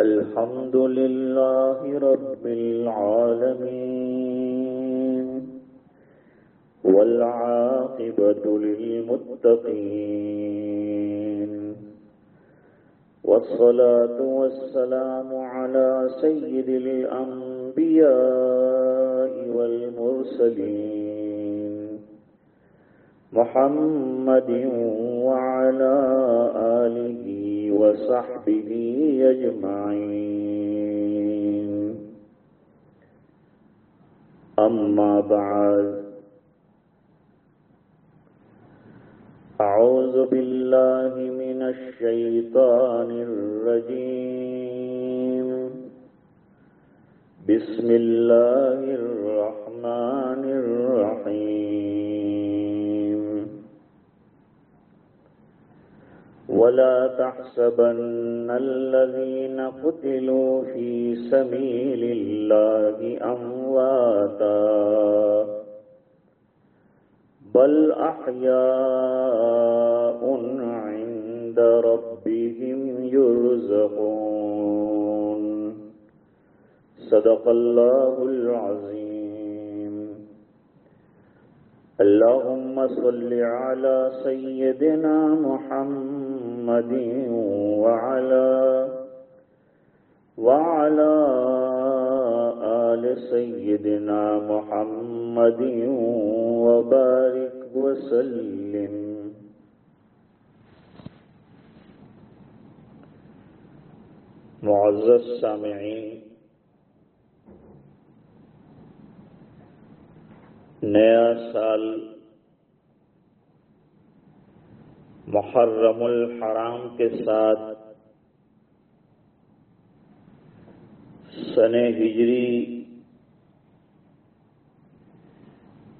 الحمد لله رب العالمين والعاقبة للمتقين والصلاة والسلام على سيد الأنبياء والمرسلين محمد وعلى آله وصحبه أجمعين. أما بعد أعوذ بالله من الشيطان الرجيم. بسم الله الرحمن الرحيم. ولا تحسبن الذين قتلوا في سبيل الله أمواتا. بل أحياء عند ربهم يرزقون. صدق الله العظيم. اللهم صل على سيدنا محمد محمد وعلى وعلى آل سيدنا محمد وبارك وسلم. معزز سامعین نیا سال محرم الحرام کے ساتھ سن ہجری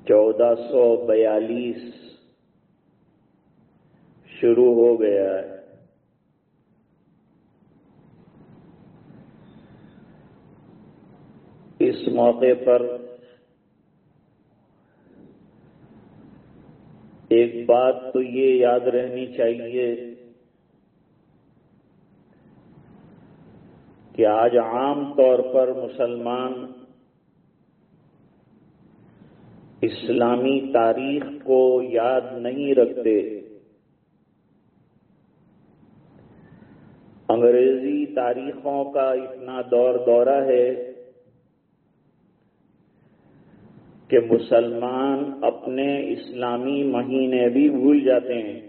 چودہ سو بیالیس شروع ہو گیا ہے۔ اس موقع پر ایک بات تو یہ یاد رہنی چاہیے کہ آج عام طور پر مسلمان اسلامی تاریخ کو یاد نہیں رکھتے۔ انگریزی تاریخوں کا اتنا دور دورہ ہے کہ مسلمان اپنے اسلامی مہینے بھی بھول جاتے ہیں۔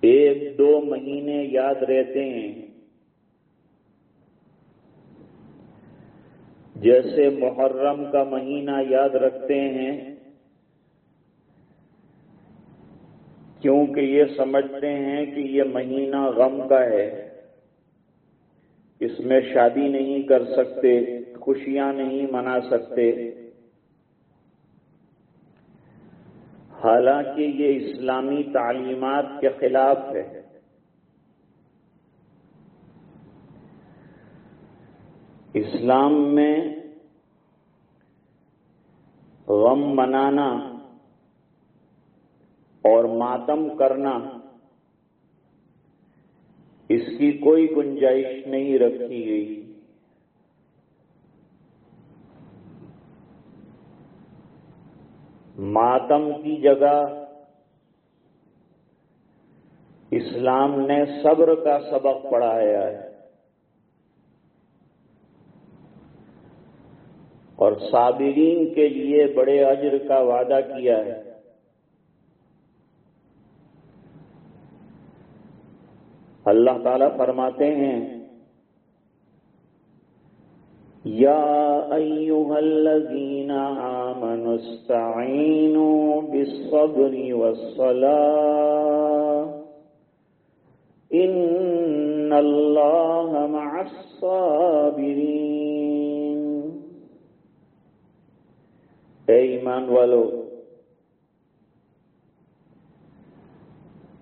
ایک دو مہینے یاد رہتے ہیں۔ جیسے محرم کا مہینہ یاد رکھتے ہیں، کیونکہ یہ سمجھتے ہیں کہ یہ مہینہ غم کا ہے۔ اس میں شادی نہیں کر سکتے، خوشیاں نہیں منا سکتے۔ حالانکہ یہ اسلامی تعلیمات کے خلاف ہے۔ اسلام میں غم منانا اور ماتم کرنا اس کی کوئی گنجائش نہیں رکھی گئی۔ ماتم کی جگہ اسلام نے صبر کا سبق پڑھایا ہے۔ اور صابرین کے لیے بڑے اجر کا وعدہ کیا ہے۔ اللہ تعالی فرماتے ہیں، یا ایوہ الذین آمنوا استعینوا بالصبر والصلاة، ان اللہ مع الصابرین۔ اے ایمان والو،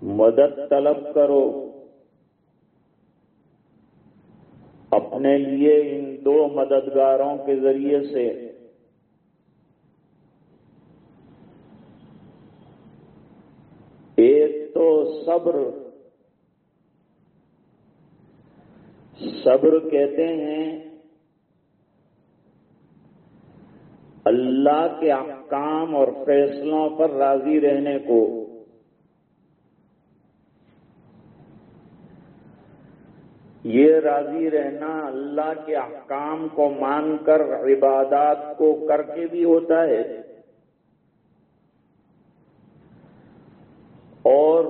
مدد طلب کرو۔ اپنے لیے ان دو مددگاروں کے ذریعے سے۔ ایک تو صبر۔ صبر کہتے ہیں اللہ کے احکام اور فیصلوں پر راضی رہنے کو۔ یہ راضی رہنا اللہ کے احکام کو مان کر عبادات کو کر کے بھی ہوتا ہے۔ اور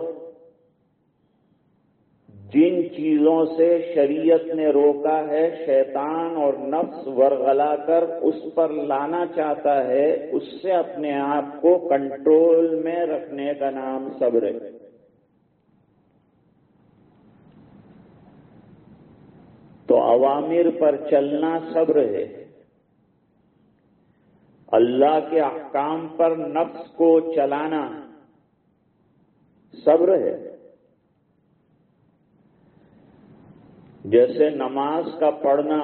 جن چیزوں سے شریعت نے روکا ہے، شیطان اور نفس ورغلا کر اس پر لانا چاہتا ہے، اس سے اپنے آپ کو کنٹرول میں رکھنے کا نام صبر ہے تو عوامر پر چلنا صبر ہے۔ اللہ کے احکام پر نفس کو چلانا صبر ہے۔ جیسے نماز کا پڑھنا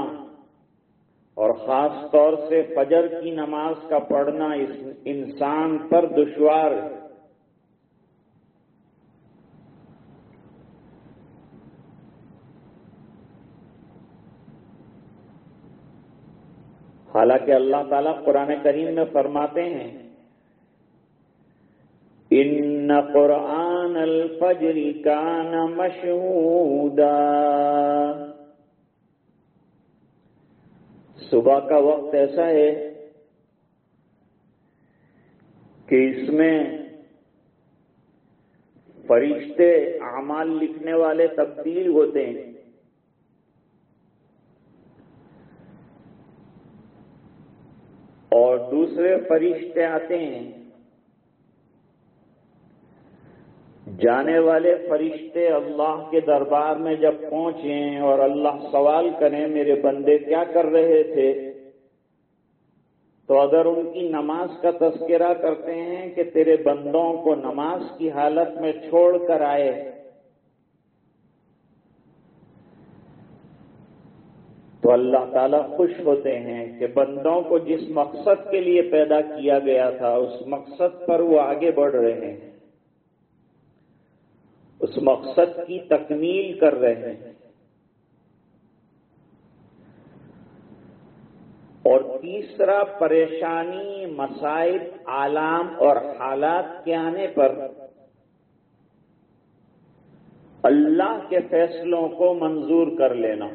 اور خاص طور سے فجر کی نماز کا پڑھنا اس انسان پر دشوار ہے۔ حالانکہ اللہ تعالیٰ قرآن کریم میں فرماتے ہیں، ان قرآن الفجر کان مشہودا صبح کا وقت ایسا ہے کہ اس میں فرشتے اعمال لکھنے والے تبدیل ہوتے ہیں۔ اور دوسرے فرشتے آتے ہیں۔ جانے والے فرشتے اللہ کے دربار میں جب پہنچیں اور اللہ سوال کریں، میرے بندے کیا کر رہے تھے؟ تو اگر ان کی نماز کا تذکرہ کرتے ہیں کہ تیرے بندوں کو نماز کی حالت میں چھوڑ کر آئے تو اللہ تعالیٰ خوش ہوتے ہیں کہ بندوں کو جس مقصد کے لیے پیدا کیا گیا تھا، اس مقصد پر وہ آگے بڑھ رہے ہیں۔ اس مقصد کی تکمیل کر رہے ہیں۔ اور تیسرا، پریشانی مسائل آلام اور حالات کے آنے پر اللہ کے فیصلوں کو منظور کر لینا۔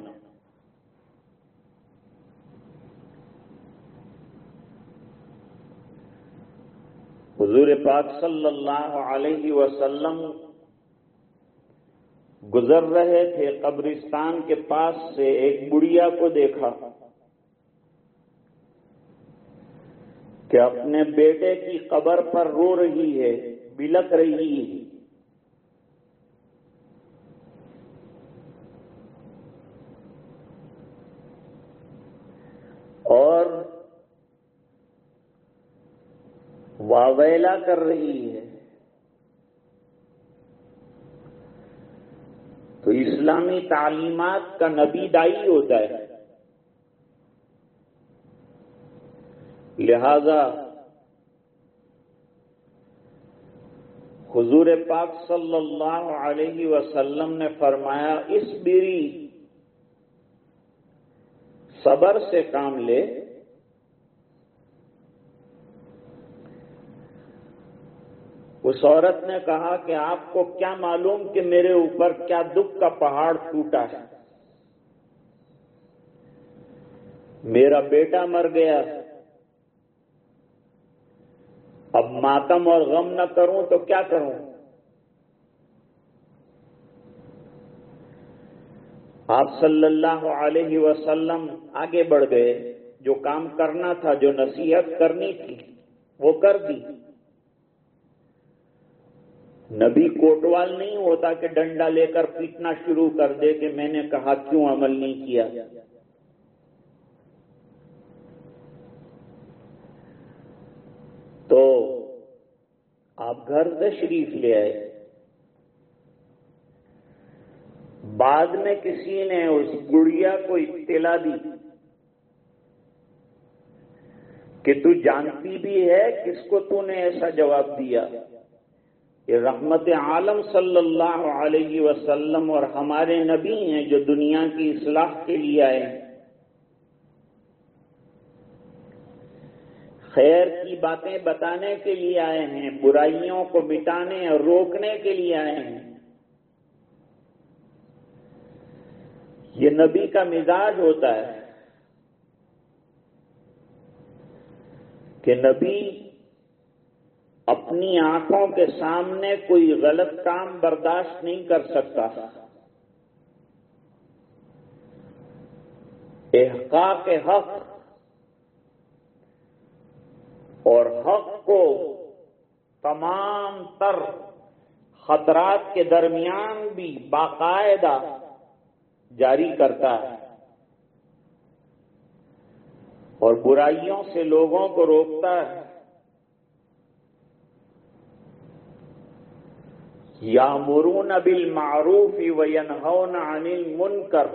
حضور پاک صلی اللہ علیہ وسلم گزر رہے تھے قبرستان کے پاس سے ایک بڑھیا کو دیکھا۔ کہ اپنے بیٹے کی قبر پر رو رہی ہے، بلک رہی ہے۔ اور واویلا کر رہی ہے۔ تو اسلامی تعلیمات کا نبی دائی ہوتا ہے۔ لہذا حضور پاک صلی اللہ علیہ وسلم نے فرمایا، اس بیری صبر سے کام لے۔ اس عورت نے کہا کہ آپ کو کیا معلوم کہ میرے اوپر کیا دکھ کا پہاڑ ٹوٹا ہے؟ میرا بیٹا مر گیا۔ اب ماتم اور غم نہ کروں تو کیا کروں؟ آپ صلی اللہ علیہ وسلم آگے بڑھ گئے۔ جو کام کرنا تھا، جو نصیحت کرنی تھی، وہ کر دی۔ نبی کوٹوال نہیں ہوتا کہ ڈنڈا لے کر پیٹنا شروع کر دے کہ میں نے کہا کیوں عمل نہیں کیا؟ تو آپ گھر تشریف لے آئے۔ بعد میں کسی نے اس گڑیا کو اطلاع دی کہ تو جانتی بھی ہے، کس کو تو نے ایسا جواب دیا؟ یہ رحمت عالم صلی اللہ علیہ وسلم اور ہمارے نبی ہیں جو دنیا کی اصلاح کے لیے آئے ہیں۔ خیر کی باتیں بتانے کے لیے آئے ہیں، برائیوں کو مٹانے اور روکنے کے لیے آئے ہیں۔ یہ نبی کا مزاج ہوتا ہے کہ نبی اپنی آنکھوں کے سامنے کوئی غلط کام برداشت نہیں کر سکتا۔ احقاق حق اور حق کو تمام تر خطرات کے درمیان بھی باقاعدہ جاری کرتا ہے۔ اور برائیوں سے لوگوں کو روکتا ہے۔ یا مرون بل معروف وینہون عن المنکر۔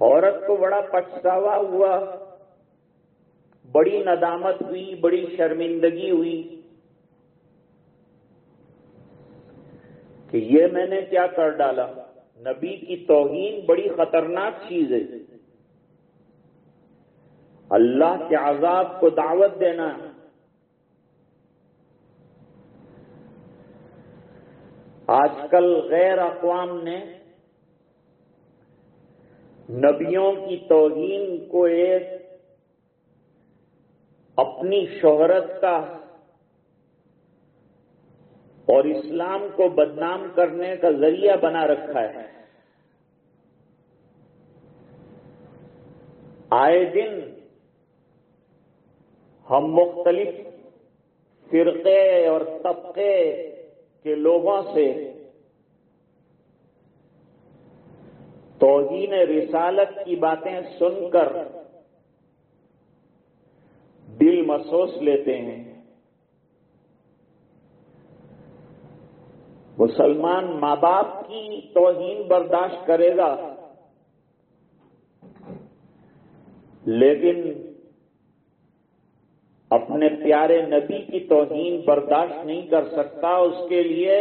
عورت کو بڑا پچھتاوا ہوا، بڑی ندامت ہوئی، بڑی شرمندگی ہوئی کہ یہ میں نے کیا کر ڈالا۔ نبی کی توہین بڑی خطرناک چیز ہے۔ اللہ کے عذاب کو دعوت دینا۔ آج کل غیر اقوام نے نبیوں کی توہین کو ایک اپنی شہرت کا اور اسلام کو بدنام کرنے کا ذریعہ بنا رکھا ہے۔ آئے دن ہم مختلف فرقے اور طبقے کے لوگوں سے توہین رسالت کی باتیں سن کر دل محسوس لیتے ہیں۔ مسلمان ماں باپ کی توہین برداشت کرے گا، لیکن اپنے پیارے نبی کی توہین برداشت نہیں کر سکتا، اس کے لیے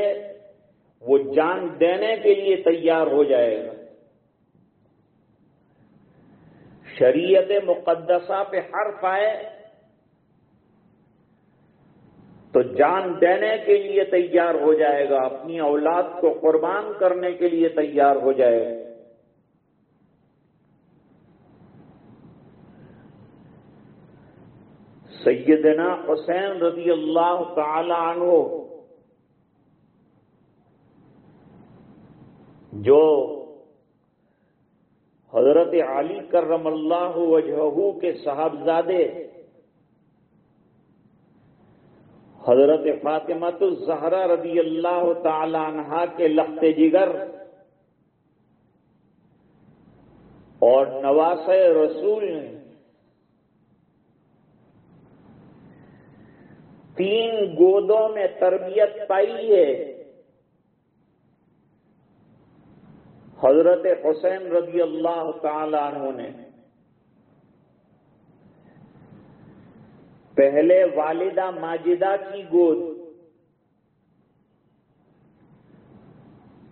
وہ جان دینے کے لیے تیار ہو جائے گا۔ شریعت مقدسہ پہ حرف آئے تو جان دینے کے لیے تیار ہو جائے گا، اپنی اولاد کو قربان کرنے کے لیے تیار ہو جائے گا۔ سیدنا حسین رضی اللہ تعالی عنہ، جو حضرت علی کرم اللہ وجہ کے صاحبزادے، حضرت فاطمت الزہرا رضی اللہ تعالی عنہ کے لخت جگر اور نواس رسول نے تین گودوں میں تربیت پائی ہے۔ حضرت حسین رضی اللہ تعالی عنہ نے۔ پہلے والدہ ماجدہ کی گود۔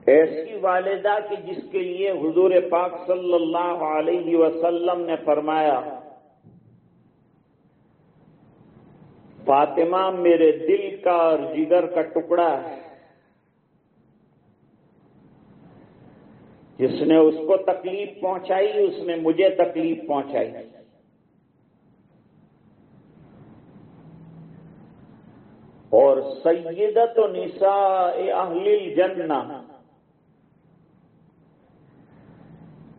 ایسی والدہ کی جس کے لیے حضور پاک صلی اللہ علیہ وسلم نے فرمایا فاطمہ میرے دل کا اور جگر کا ٹکڑا ہے۔ جس نے اس کو تکلیف پہنچائی، اس نے مجھے تکلیف پہنچائی۔ اور سیدت و نساء اہل الجنہ۔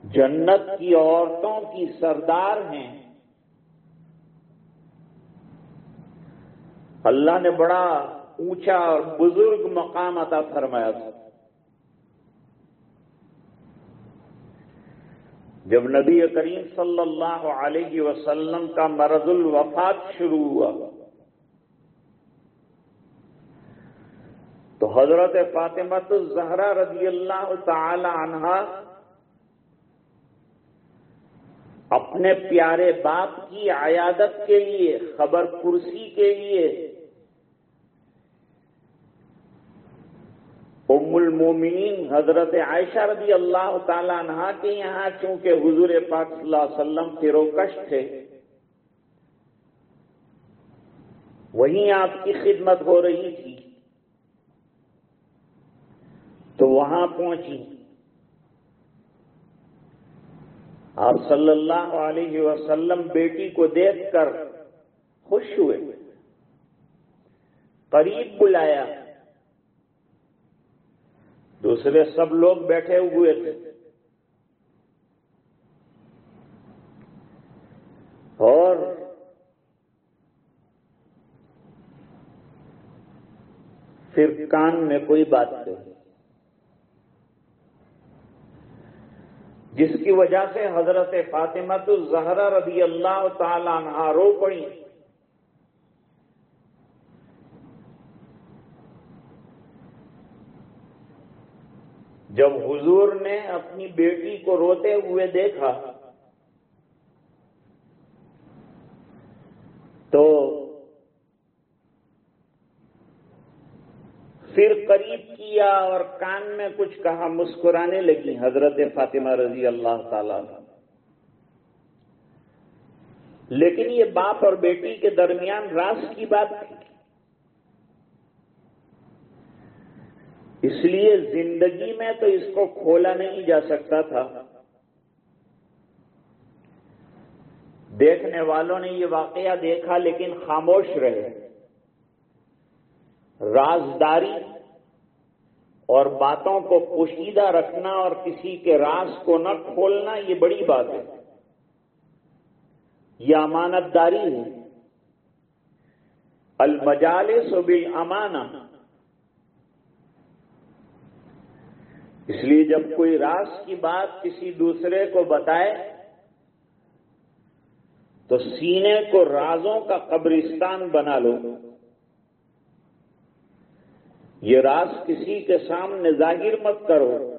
جنت کی عورتوں کی سردار ہیں۔ اللہ نے بڑا اونچا اور بزرگ مقام عطا فرمایا تھا۔ جب نبی کریم صلی اللہ علیہ وسلم کا مرض الوفات شروع ہوا، تو حضرت فاطمت الزہرا رضی اللہ تعالی عنہا اپنے پیارے باپ کی عیادت کے لیے، خبر کرسی کے لیے ام المومنین حضرت عائشہ رضی اللہ تعالیٰ عنہ کے یہاں چونکہ حضور پاک صلی اللہ علیہ وسلم فروکش تھے۔ وہیں آپ کی خدمت ہو رہی تھی۔ تو وہاں پہنچی۔ آپ صلی اللہ علیہ وسلم بیٹی کو دیکھ کر خوش ہوئے۔ قریب بلایا۔ دوسرے سب لوگ بیٹھے ہوئے تھے۔ اور پھر کان میں کوئی بات کہی جس کی وجہ سے حضرت فاطمہ تو زہرا رضی اللہ تعالی عنہ رو پڑی جب حضور نے اپنی بیٹی کو روتے ہوئے دیکھا تو پھر قریب کیا اور کان میں کچھ کہا، مسکرانے لگی حضرت فاطمہ رضی اللہ تعالی لیکن یہ باپ اور بیٹی کے درمیان راس کی بات تھی۔ اس لیے زندگی میں تو اس کو کھولا نہیں جا سکتا تھا۔ دیکھنے والوں نے یہ واقعہ دیکھا لیکن خاموش رہے۔ رازداری اور باتوں کو پوشیدہ رکھنا اور کسی کے راز کو نہ کھولنا یہ بڑی بات ہے۔ یہ امانت داری ہے۔ المجالس بالامانہ۔ اس لیے جب کوئی راز کی بات کسی دوسرے کو بتائے، تو سینے کو رازوں کا قبرستان بنا لو۔ یہ راز کسی کے سامنے ظاہر مت کرو۔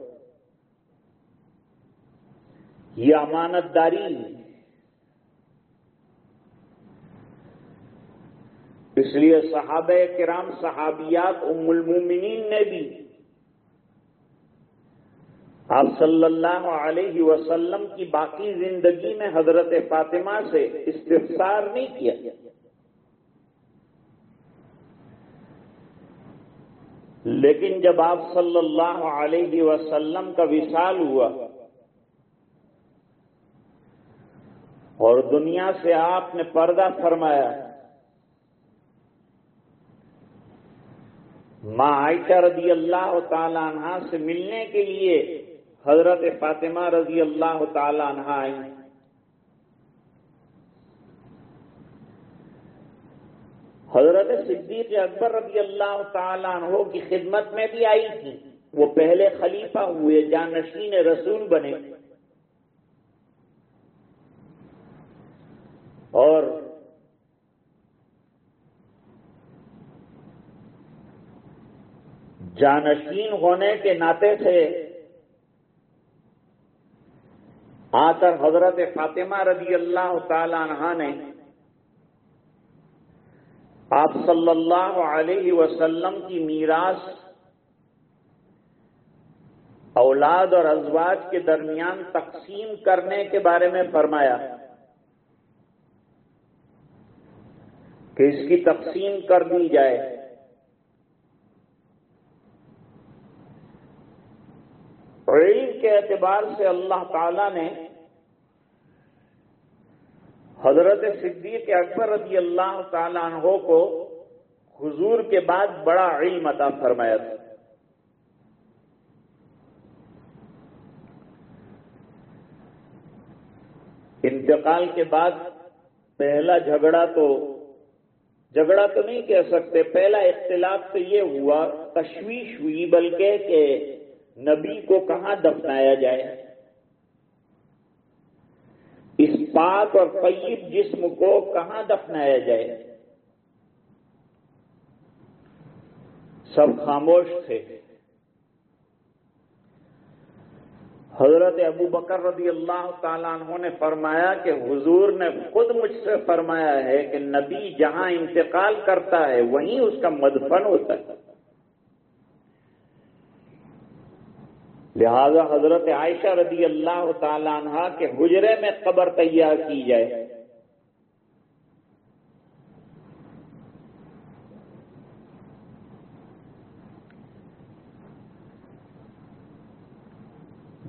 یہ امانت داری اس لیے صحابہ کرام، صحابیات، ام المومنین نے بھی آپ صلی اللہ علیہ وسلم کی باقی زندگی میں حضرت فاطمہ سے استفسار نہیں کیا۔ لیکن جب آپ صلی اللہ علیہ وسلم کا وصال ہوا اور دنیا سے آپ نے پردہ فرمایا، ماں عائشہ رضی اللہ تعالی عنہ سے ملنے کے لیے حضرت فاطمہ رضی اللہ تعالی عنہ آئی حضرت صدیق اکبر رضی اللہ تعالیٰ عنہ کی خدمت میں بھی آئی تھی۔ وہ پہلے خلیفہ ہوئے، جانشین رسول بنے۔ اور جانشین ہونے کے ناطے سے آ کر حضرت فاطمہ رضی اللہ تعالی عنہ نے آپ صلی اللہ علیہ وسلم کی میراث اولاد اور ازواج کے درمیان تقسیم کرنے کے بارے میں فرمایا کہ اس کی تقسیم کر دی جائے۔ علم کے اعتبار سے اللہ تعالی نے حضرت صدیق اکبر رضی اللہ تعالی عنہ کو حضور کے بعد بڑا علم عطا فرمایا تھا۔ انتقال کے بعد پہلا جھگڑا تو جھگڑا تو نہیں کہہ سکتے، پہلا اختلاف تو یہ ہوا، تشویش ہوئی، بلکہ کہ نبی کو کہاں دفنایا جائے؟ اس پاک اور قیب جسم کو کہاں دفنایا جائے؟ سب خاموش تھے۔ حضرت ابو بکر رضی اللہ تعالیٰ عنہ نے فرمایا کہ حضور نے خود مجھ سے فرمایا ہے کہ نبی جہاں انتقال کرتا ہے، وہیں اس کا مدفن ہوتا ہے۔ لہذا حضرت عائشہ رضی اللہ تعالی عنہ کے حجرے میں قبر تیار کی جائے۔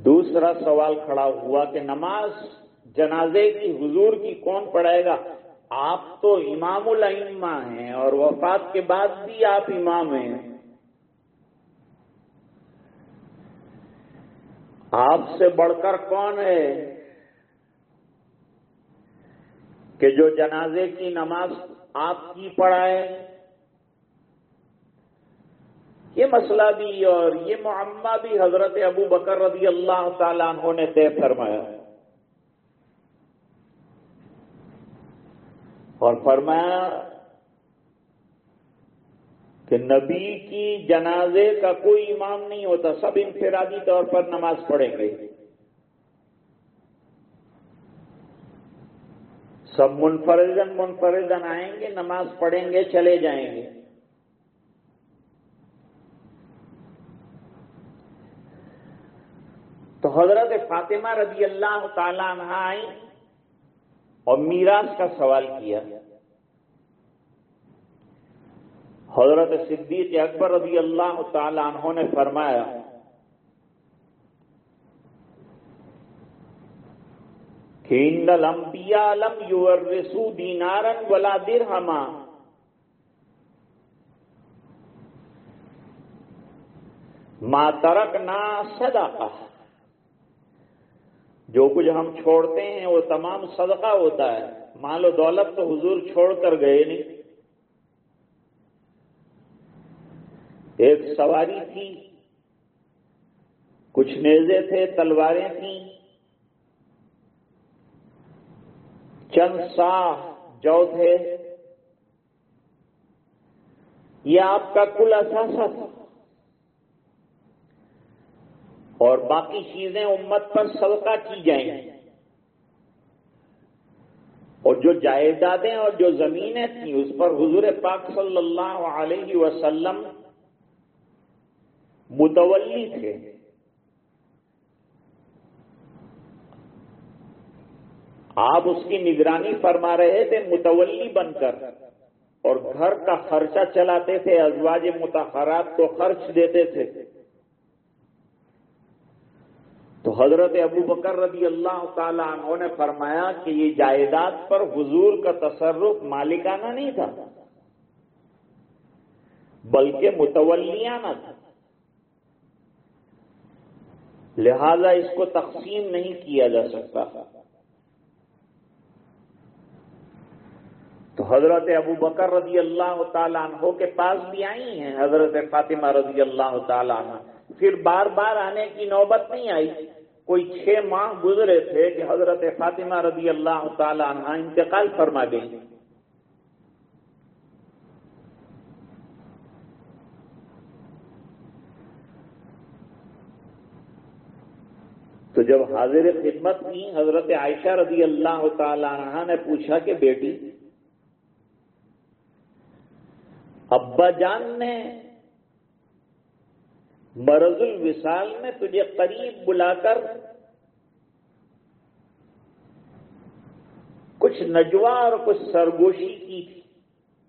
دوسرا سوال کھڑا ہوا کہ نماز جنازے کی حضور کی کون پڑھائے گا؟ آپ تو امام العما ہیں اور وفات کے بعد بھی آپ امام ہیں۔ آپ سے بڑھ کر کون ہے کہ جو جنازے کی نماز آپ کی پڑھائے یہ مسئلہ بھی اور یہ معمہ بھی حضرت ابو بکر رضی اللہ تعالیٰ عنہ نے طے فرمایا اور فرمایا کہ نبی کی جنازے کا کوئی امام نہیں ہوتا، سب انفرادی طور پر نماز پڑھیں گے۔ سب منفردن منفردن آئیں گے، نماز پڑھیں گے، چلے جائیں گے۔ تو حضرت فاطمہ رضی اللہ تعالی عنہ آئی اور میراث کا سوال کیا۔ حضرت صدیق اکبر رضی اللہ تعالی عنہ نے فرمایا، کہ ان الانبیاء لم یورثو دینارا ولا درہما۔ ما ترکنا صدقہ۔ جو کچھ ہم چھوڑتے ہیں وہ تمام صدقہ ہوتا ہے۔ مال و دولت تو حضور چھوڑ کر گئے نہیں۔ ایک سواری تھی، کچھ نیزے تھے، تلواریں تھیں۔ چند سا جو تھے۔ یہ آپ کا کل اثاثہ تھا۔ اور باقی چیزیں امت پر صدقہ کی جائیں۔ اور جو جائیدادیں اور جو زمینیں تھیں، اس پر حضور پاک صلی اللہ علیہ وسلم متولی تھے۔ آپ اس کی نگرانی فرما رہے تھے، متولی بن کر۔ اور گھر کا خرچہ چلاتے تھے، ازواج متحرات کو خرچ دیتے تھے۔ تو حضرت ابو بکر رضی اللہ تعالی عنہ نے فرمایا کہ یہ جائیداد پر حضور کا تصرف مالکانہ نہیں تھا، بلکہ متولیانہ تھا۔ لہذا اس کو تقسیم نہیں کیا جا سکتا۔ تو حضرت ابو بکر رضی اللہ تعالیٰ عنہ کے پاس بھی آئی ہیں، حضرت فاطمہ رضی اللہ تعالیٰ عنہ۔ پھر بار بار آنے کی نوبت نہیں آئی۔ کوئی چھ ماہ گزرے تھے کہ حضرت فاطمہ رضی اللہ تعالی عنہ انتقال فرما گئی تو جب حاضر خدمت کی، حضرت عائشہ رضی اللہ تعالی عنہ نے پوچھا کہ بیٹی، ابا جان نے مرض الوصال میں تجھے قریب بلا کر کچھ نجوا اور کچھ سرگوشی کی تھی۔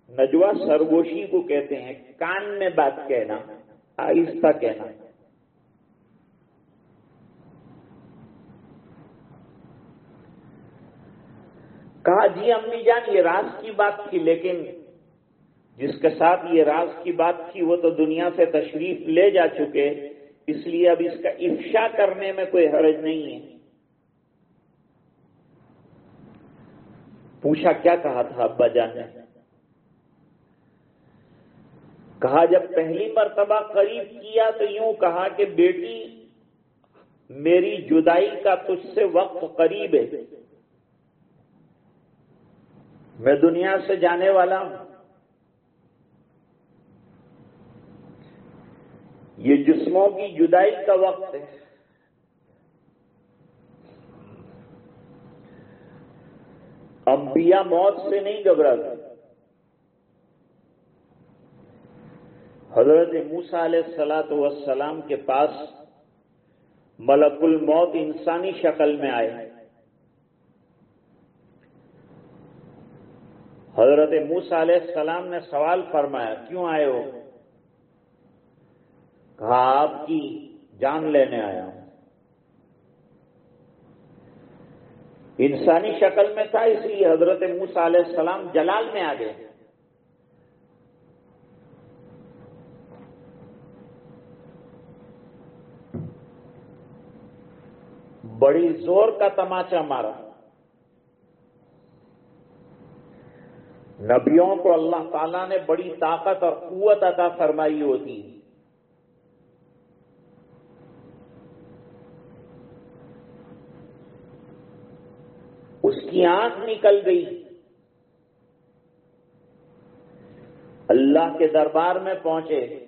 نجوا سرگوشی کو کہتے ہیں، کان میں بات کہنا، آہستہ کہنا۔ کہا جی امی جان، یہ راز کی بات تھی، لیکن جس کے ساتھ یہ راز کی بات تھی، وہ تو دنیا سے تشریف لے جا چکے، اس لیے اب اس کا افشا کرنے میں کوئی حرج نہیں ہے۔ پوچھا کیا کہا تھا ابا جان نے؟ کہا جب پہلی مرتبہ قریب کیا تو یوں کہا کہ بیٹی، میری جدائی کا تجھ سے وقت قریب ہے۔ میں دنیا سے جانے والا ہوں۔ یہ جسموں کی جدائی کا وقت ہے۔ انبیاء موت سے نہیں گھبراتے۔ حضرت موسا علیہ السلاۃ وسلام کے پاس ملک الموت انسانی شکل میں آئے۔ حضرت موسا علیہ السلام نے سوال فرمایا، کیوں آئے ہو? کہا، آپ کی جان لینے آیا ہوں. انسانی شکل میں تھا اس لیے حضرت موسا علیہ السلام جلال میں آ گئے بڑی زور کا تماچا مارا۔ نبیوں کو اللہ تعالیٰ نے بڑی طاقت اور قوت عطا فرمائی ہوتی۔ اس کی آنکھ نکل گئی۔ اللہ کے دربار میں پہنچے۔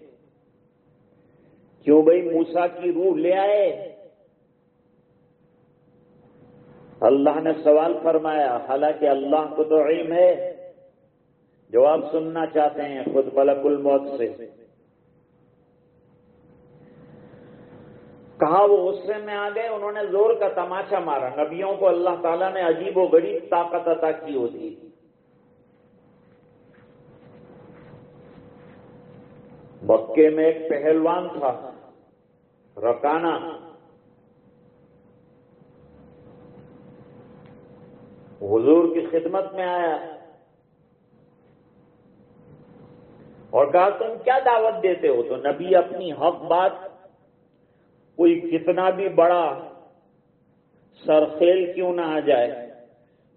کیوں بھائی موسا کی روح لے آئے؟ اللہ نے سوال فرمایا، حالانکہ اللہ کو تو علم ہے۔ جواب سننا چاہتے ہیں خود ملک الموت سے۔ کہا وہ غصے میں آ گئے، انہوں نے زور کا تماشا مارا۔ نبیوں کو اللہ تعالیٰ نے عجیب و غریب طاقت عطا کی ہوتی مکے میں ایک پہلوان تھا رکانا حضور کی خدمت میں آیا۔ اور کہا، تم کیا دعوت دیتے ہو؟ تو نبی اپنی حق بات کوئی کتنا بھی بڑا سرخیل کیوں نہ آ جائے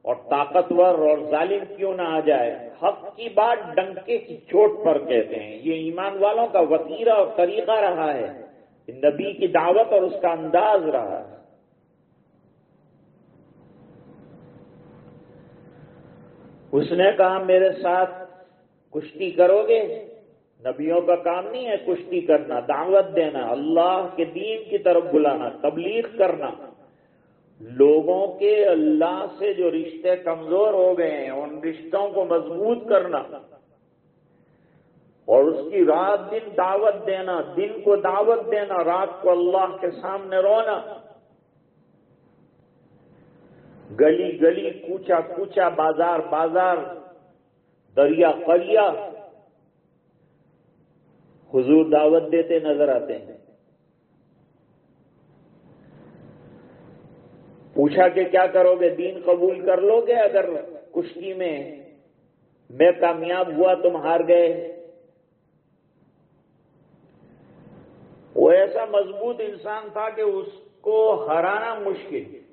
اور طاقتور اور ظالم کیوں نہ آ جائے، حق کی بات ڈنکے کی چوٹ پر کہتے ہیں۔ یہ ایمان والوں کا وطیرہ اور طریقہ رہا ہے۔ نبی کی دعوت اور اس کا انداز رہا ہے۔ اس نے کہا، میرے ساتھ کشتی کرو گے؟ نبیوں کا کام نہیں ہے کشتی کرنا، دعوت دینا، اللہ کے دین کی طرف بلانا، تبلیغ کرنا۔ لوگوں کے اللہ سے جو رشتے کمزور ہو گئے ہیں، ان رشتوں کو مضبوط کرنا۔ اور اس کی رات دن دعوت دینا، دن کو دعوت دینا، رات کو اللہ کے سامنے رونا۔ گلی گلی، کوچا کوچا، بازار بازار۔ دریا قریا حضور دعوت دیتے نظر آتے ہیں۔ پوچھا کہ کیا کرو گے؟ دین قبول کر لو گے؟ اگر کشتی میں میں کامیاب ہوا تم ہار گئے۔ وہ ایسا مضبوط انسان تھا کہ اس کو ہرانا مشکل۔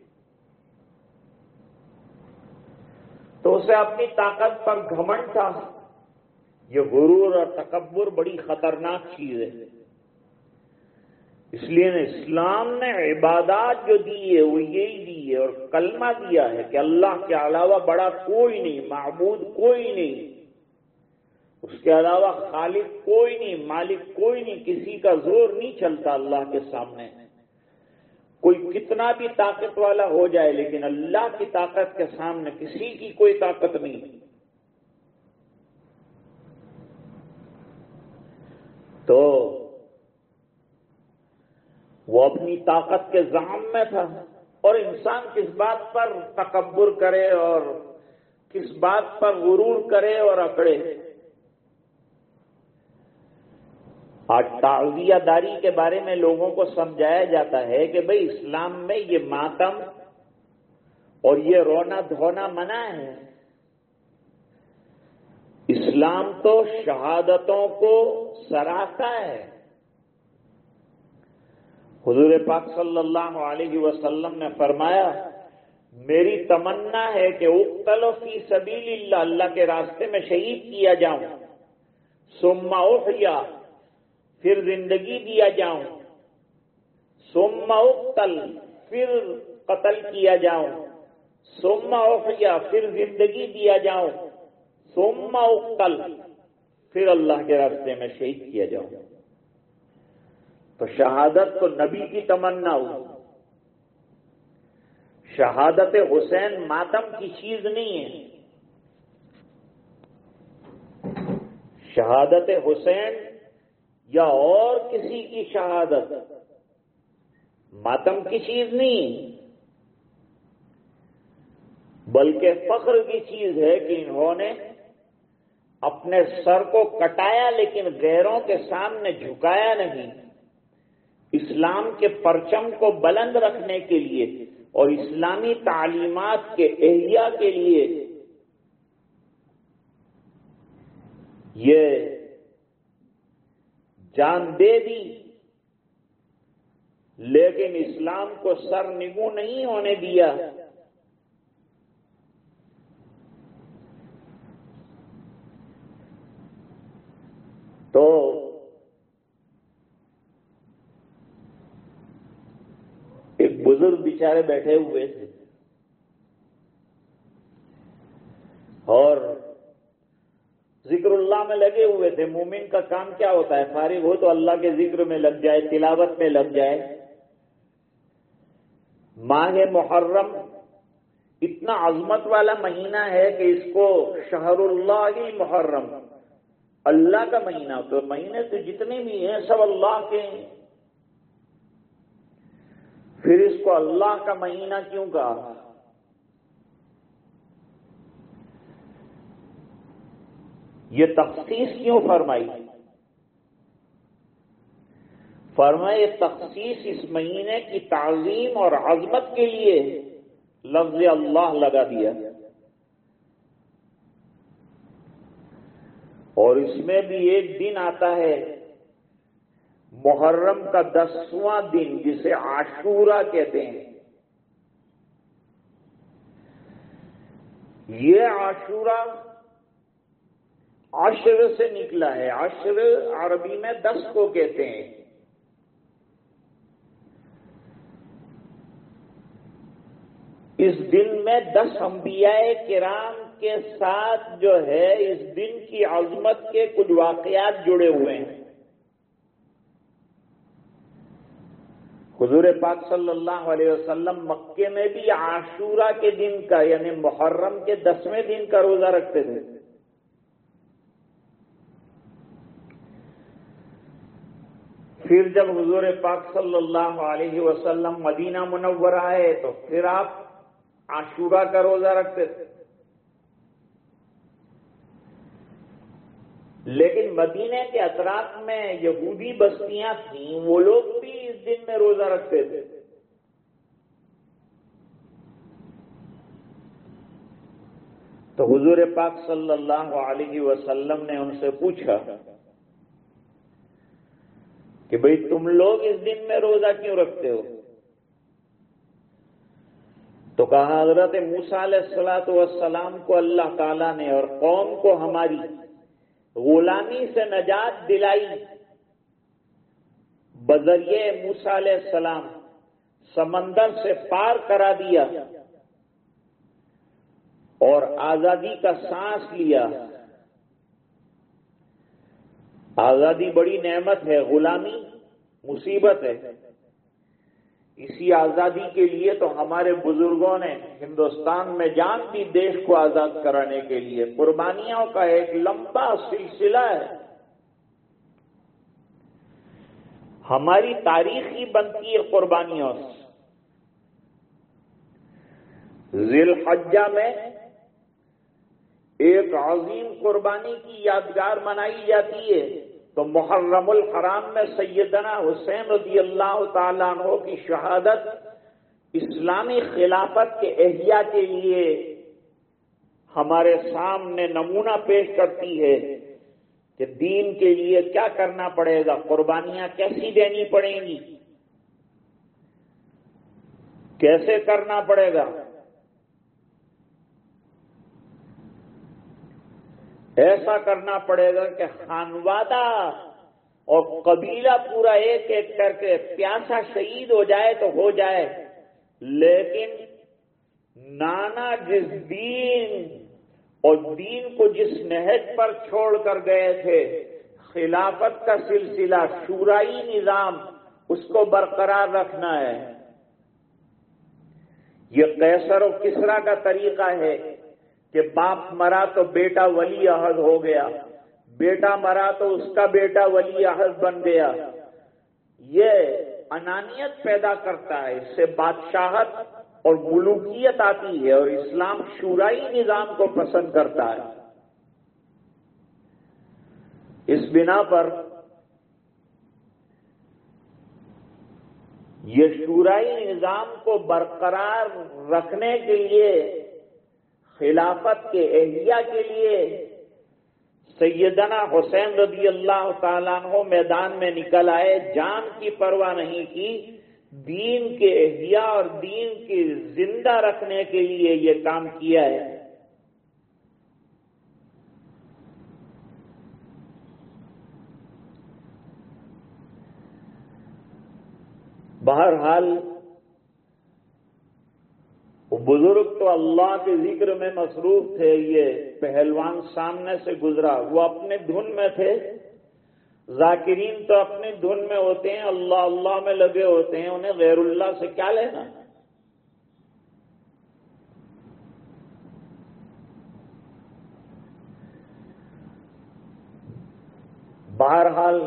تو اسے اپنی طاقت پر گھمنڈ تھا۔ یہ غرور اور تکبر بڑی خطرناک چیز ہے۔ اس لیے اسلام نے عبادات جو دی ہے وہ یہی دی ہے اور کلمہ دیا ہے کہ اللہ کے علاوہ بڑا کوئی نہیں، معبود کوئی نہیں۔ اس کے علاوہ خالق کوئی نہیں، مالک کوئی نہیں، کسی کا زور نہیں چلتا اللہ کے سامنے۔ کوئی کتنا بھی طاقت والا ہو جائے، لیکن اللہ کی طاقت کے سامنے کسی کی کوئی طاقت نہیں۔ تو وہ اپنی طاقت کے ذہن میں تھا اور انسان کس بات پر تکبر کرے اور کس بات پر غرور کرے اور اکڑے۔ آج تعزیہ داری کے بارے میں لوگوں کو سمجھایا جاتا ہے کہ بھئی اسلام میں یہ ماتم اور یہ رونا دھونا منع ہے۔ اسلام تو شہادتوں کو سراہتا ہے۔ حضور پاک صلی اللہ علیہ وسلم نے فرمایا، میری تمنا ہے کہ اقتل فی سبیل اللہ اللہ کے راستے میں شہید کیا جاؤں۔ سما احیا پھر زندگی دیا جاؤں۔ سما اقتل، پھر قتل کیا جاؤں۔ سما احیا، پھر زندگی دیا جاؤں۔ سوما اقتل، پھر اللہ کے راستے میں شہید کیا جاؤں۔ تو شہادت تو نبی کی تمنا ہو۔ شہادت حسین ماتم کی چیز نہیں ہے۔ شہادت حسین یا اور کسی کی شہادت؟ ماتم کی چیز نہیں، بلکہ فخر کی چیز ہے کہ انہوں نے اپنے سر کو کٹایا لیکن غیروں کے سامنے جھکایا نہیں۔ اسلام کے پرچم کو بلند رکھنے کے لیے اور اسلامی تعلیمات کے احیاء کے لیے یہ جان دے دی۔ لیکن اسلام کو سر نگو نہیں ہونے دیا۔ تو ایک بزرگ بیچارے بیٹھے ہوئے تھے۔ اور ذکر اللہ میں لگے ہوئے تھے۔ مومن کا کام کیا ہوتا ہے؟ فارغ ہو تو اللہ کے ذکر میں لگ جائے، تلاوت میں لگ جائے۔ ماہ محرم اتنا عظمت والا مہینہ ہے کہ اس کو شہر اللہ ہی محرم، اللہ کا مہینہ۔ تو مہینے تو جتنے بھی ہیں، سب اللہ کے ہیں۔ پھر اس کو اللہ کا مہینہ کیوں کہا؟ یہ تخصیص کیوں فرمائی؟ فرمائے تخصیص اس مہینے کی تعظیم اور عظمت کے لیے لفظ اللہ لگا دیا۔ اور اس میں بھی ایک دن آتا ہے، محرم کا دسواں دن جسے عاشورہ کہتے ہیں۔ یہ عاشورہ عشر سے نکلا ہے۔ عشر عربی میں دس کو کہتے ہیں۔ اس دن میں دس انبیاء کرام کے ساتھ جو ہے، اس دن کی عظمت کے کچھ واقعات جڑے ہوئے ہیں۔ حضور پاک صلی اللہ علیہ وسلم مکے میں بھی عاشورہ کے دن کا یعنی محرم کے دسویں دن کا روزہ رکھتے تھے۔ پھر جب حضور پاک صلی اللہ علیہ وسلم مدینہ منور آئے تو پھر آپ عاشورہ کا روزہ رکھتے تھے۔ لیکن مدینہ کے اطراف میں یہودی بستیاں تھیں، وہ لوگ بھی اس دن میں روزہ رکھتے تھے۔ تو حضور پاک صلی اللہ علیہ وسلم نے ان سے پوچھا کہ بھئی تم لوگ اس دن میں روزہ کیوں رکھتے ہو؟ تو کہا حضرت موسا علیہ السلاۃ والسلام کو اللہ تعالیٰ نے اور قوم کو ہماری غلامی سے نجات دلائی۔ بذریعے موسا علیہ السلام سمندر سے پار کرا دیا اور آزادی کا سانس لیا۔ آزادی بڑی نعمت ہے، غلامی مصیبت ہے۔ اسی آزادی کے لیے تو ہمارے بزرگوں نے ہندوستان میں جان دی دیش کو آزاد کرانے کے لیے۔ قربانیوں کا ایک لمبا سلسلہ ہے۔ ہماری تاریخ ہی بنتی ہے قربانیوں سے۔ ذیل حجہ میں ایک عظیم قربانی کی یادگار منائی جاتی ہے۔ تو محرم الحرام میں سیدنا حسین رضی اللہ تعالیٰ عنہ کی شہادت اسلامی خلافت کے احیاء کے لیے ہمارے سامنے نمونہ پیش کرتی ہے کہ دین کے لیے کیا کرنا پڑے گا؟ قربانیاں کیسی دینی پڑیں گی؟ کیسے کرنا پڑے گا؟ ایسا کرنا پڑے گا کہ خانوادہ اور قبیلہ پورا ایک ایک کر کے پیاسا شہید ہو جائے تو ہو جائے۔ لیکن نانا جس دین اور دین کو جس نہج پر چھوڑ کر گئے تھے، خلافت کا سلسلہ شورائی نظام، اس کو برقرار رکھنا ہے۔ یہ قیصر و کسرا کا طریقہ ہے۔ کہ باپ مرا تو بیٹا ولی عہد ہو گیا۔ بیٹا مرا تو اس کا بیٹا ولی عہد بن گیا۔ یہ انانیت پیدا کرتا ہے۔ اس سے بادشاہت اور ملوکیت آتی ہے اور اسلام شورائی نظام کو پسند کرتا ہے۔ اس بنا پر یہ شورائی نظام کو برقرار رکھنے کے لیے خلافت کے احیاء کے لیے سیدنا حسین رضی اللہ تعالیٰ عنہ میدان میں نکل آئے۔ جان کی پرواہ نہیں کی۔ دین کے احیاء اور دین کی زندہ رکھنے کے لیے یہ کام کیا ہے۔ بہرحال بزرگ تو اللہ کے ذکر میں مصروف تھے، یہ پہلوان سامنے سے گزرا۔ وہ اپنے دھن میں تھے۔ ذاکرین تو اپنی دھن میں ہوتے ہیں، اللہ اللہ میں لگے ہوتے ہیں۔ انہیں غیر اللہ سے کیا لینا؟ بہرحال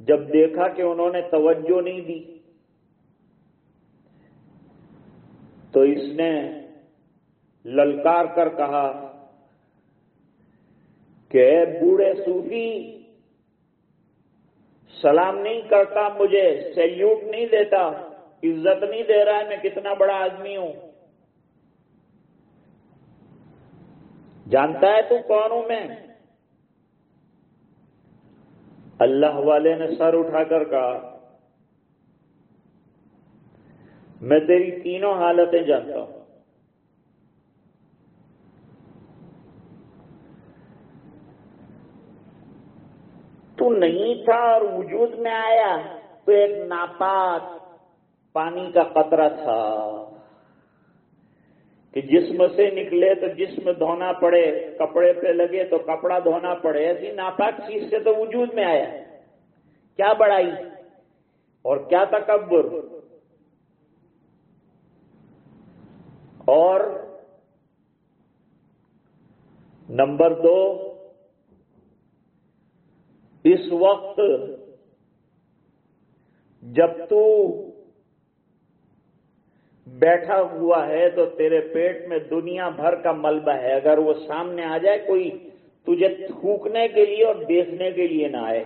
جب دیکھا کہ انہوں نے توجہ نہیں دی تو اس نے للکار کر کہا کہ اے بوڑھے صوفی، سلام نہیں کرتا، مجھے سیلوٹ نہیں دیتا، عزت نہیں دے رہا ہے، میں کتنا بڑا آدمی ہوں۔ جانتا ہے تو کون ہوں میں؟ اللہ والے نے سر اٹھا کر کہا میں تیری تینوں حالتیں جانتا ہوں۔ تو نہیں تھا اور وجود میں آیا تو ایک ناپاک پانی کا قطرہ تھا کہ جسم سے نکلے تو جسم دھونا پڑے، کپڑے پہ لگے تو کپڑا دھونا پڑے۔ ایسی ناپاک چیز سے تو وجود میں آیا۔ کیا بڑائی اور کیا تکبر؟ اور نمبر دو، اس وقت جب تو بیٹھا ہوا ہے تو تیرے پیٹ میں دنیا بھر کا ملبہ ہے۔ اگر وہ سامنے آ جائے، کوئی تجھے تھوکنے کے لیے اور دیکھنے کے لیے نہ آئے۔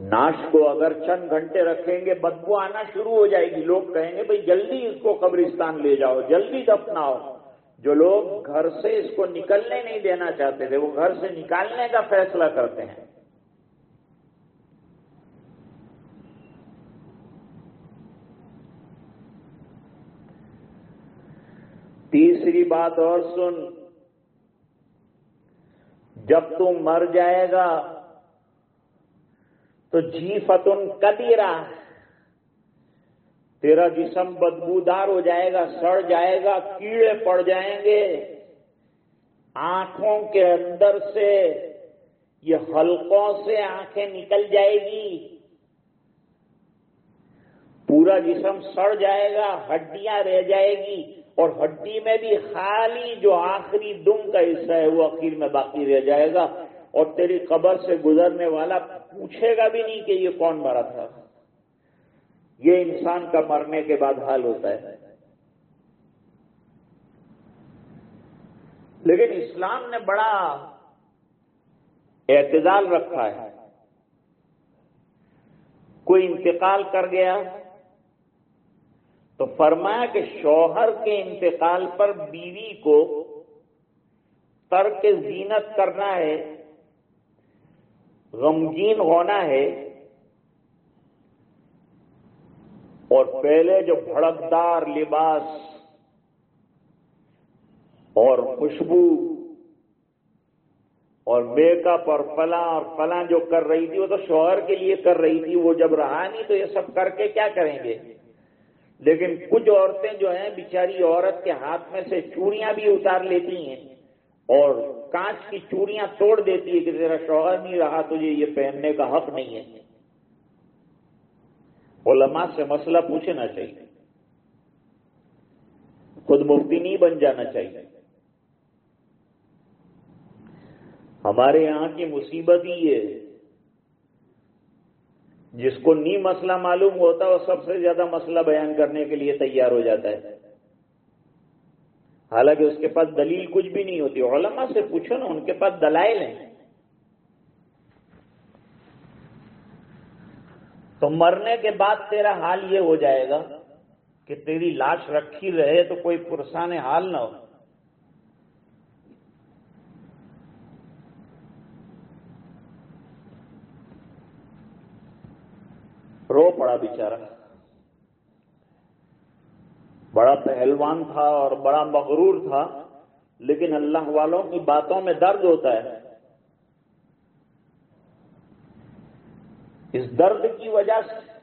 ناش کو اگر چند گھنٹے رکھیں گے، بدبو آنا شروع ہو جائے گی۔ لوگ کہیں گے، بھائی، جلدی اس کو قبرستان لے جاؤ، جلدی دفناؤ۔ جو لوگ گھر سے اس کو نکلنے نہیں دینا چاہتے تھے، وہ گھر سے نکالنے کا فیصلہ کرتے ہیں۔ تیسری بات اور سن۔ جب تم مر جائے گا تو جی فتن کدیرا تیرا جسم بدبودار ہو جائے گا، سڑ جائے گا، کیڑے پڑ جائیں گے۔ آنکھوں کے اندر سے یہ حلقوں سے آنکھیں نکل جائے گی۔ پورا جسم سڑ جائے گا، ہڈیاں رہ جائے گی۔ اور ہڈی میں بھی خالی جو آخری دم کا حصہ ہے، وہ اخیر میں باقی رہ جائے گا۔ اور تیری قبر سے گزرنے والا پوچھے گا بھی نہیں کہ یہ کون مرا تھا۔ یہ انسان کا مرنے کے بعد حال ہوتا ہے۔ لیکن اسلام نے بڑا اعتدال رکھا ہے۔ کوئی انتقال کر گیا تو فرمایا کہ شوہر کے انتقال پر بیوی کو ترک زینت کرنا ہے۔ غمگین ہونا ہے اور پہلے جو بھڑکدار لباس اور خوشبو اور میک اپ اور فلاں اور فلاں جو کر رہی تھی، وہ تو شوہر کے لیے کر رہی تھی، وہ جب رہا نہیں تو یہ سب کر کے کیا کریں گے؟ لیکن کچھ عورتیں جو ہیں، بیچاری عورت کے ہاتھ میں سے چوڑیاں بھی اتار لیتی ہیں اور کانچ کی چوڑیاں توڑ دیتی ہے کہ تیرا شوہر نہیں رہا تجھے، یہ پہننے کا حق نہیں ہے۔ علماء سے مسئلہ پوچھنا چاہیے۔ خود مفتی نہیں بن جانا چاہیے۔ ہمارے یہاں کی مصیبت ہی یہ جس کو نی مسئلہ معلوم ہوتا ہے وہ سب سے زیادہ مسئلہ بیان کرنے کے لیے تیار ہو جاتا ہے۔ حالانکہ اس کے پاس دلیل کچھ بھی نہیں ہوتی، علماء سے پوچھو نا، ان کے پاس دلائل ہیں۔ تو مرنے کے بعد تیرا حال یہ ہو جائے گا کہ تیری لاش رکھی رہے تو کوئی پرسان حال نہ ہو۔ رو پڑا بیچارہ۔ بڑا پہلوان تھا اور بڑا مغرور تھا، لیکن اللہ والوں کی باتوں میں درد ہوتا ہے۔ اس درد کی وجہ سے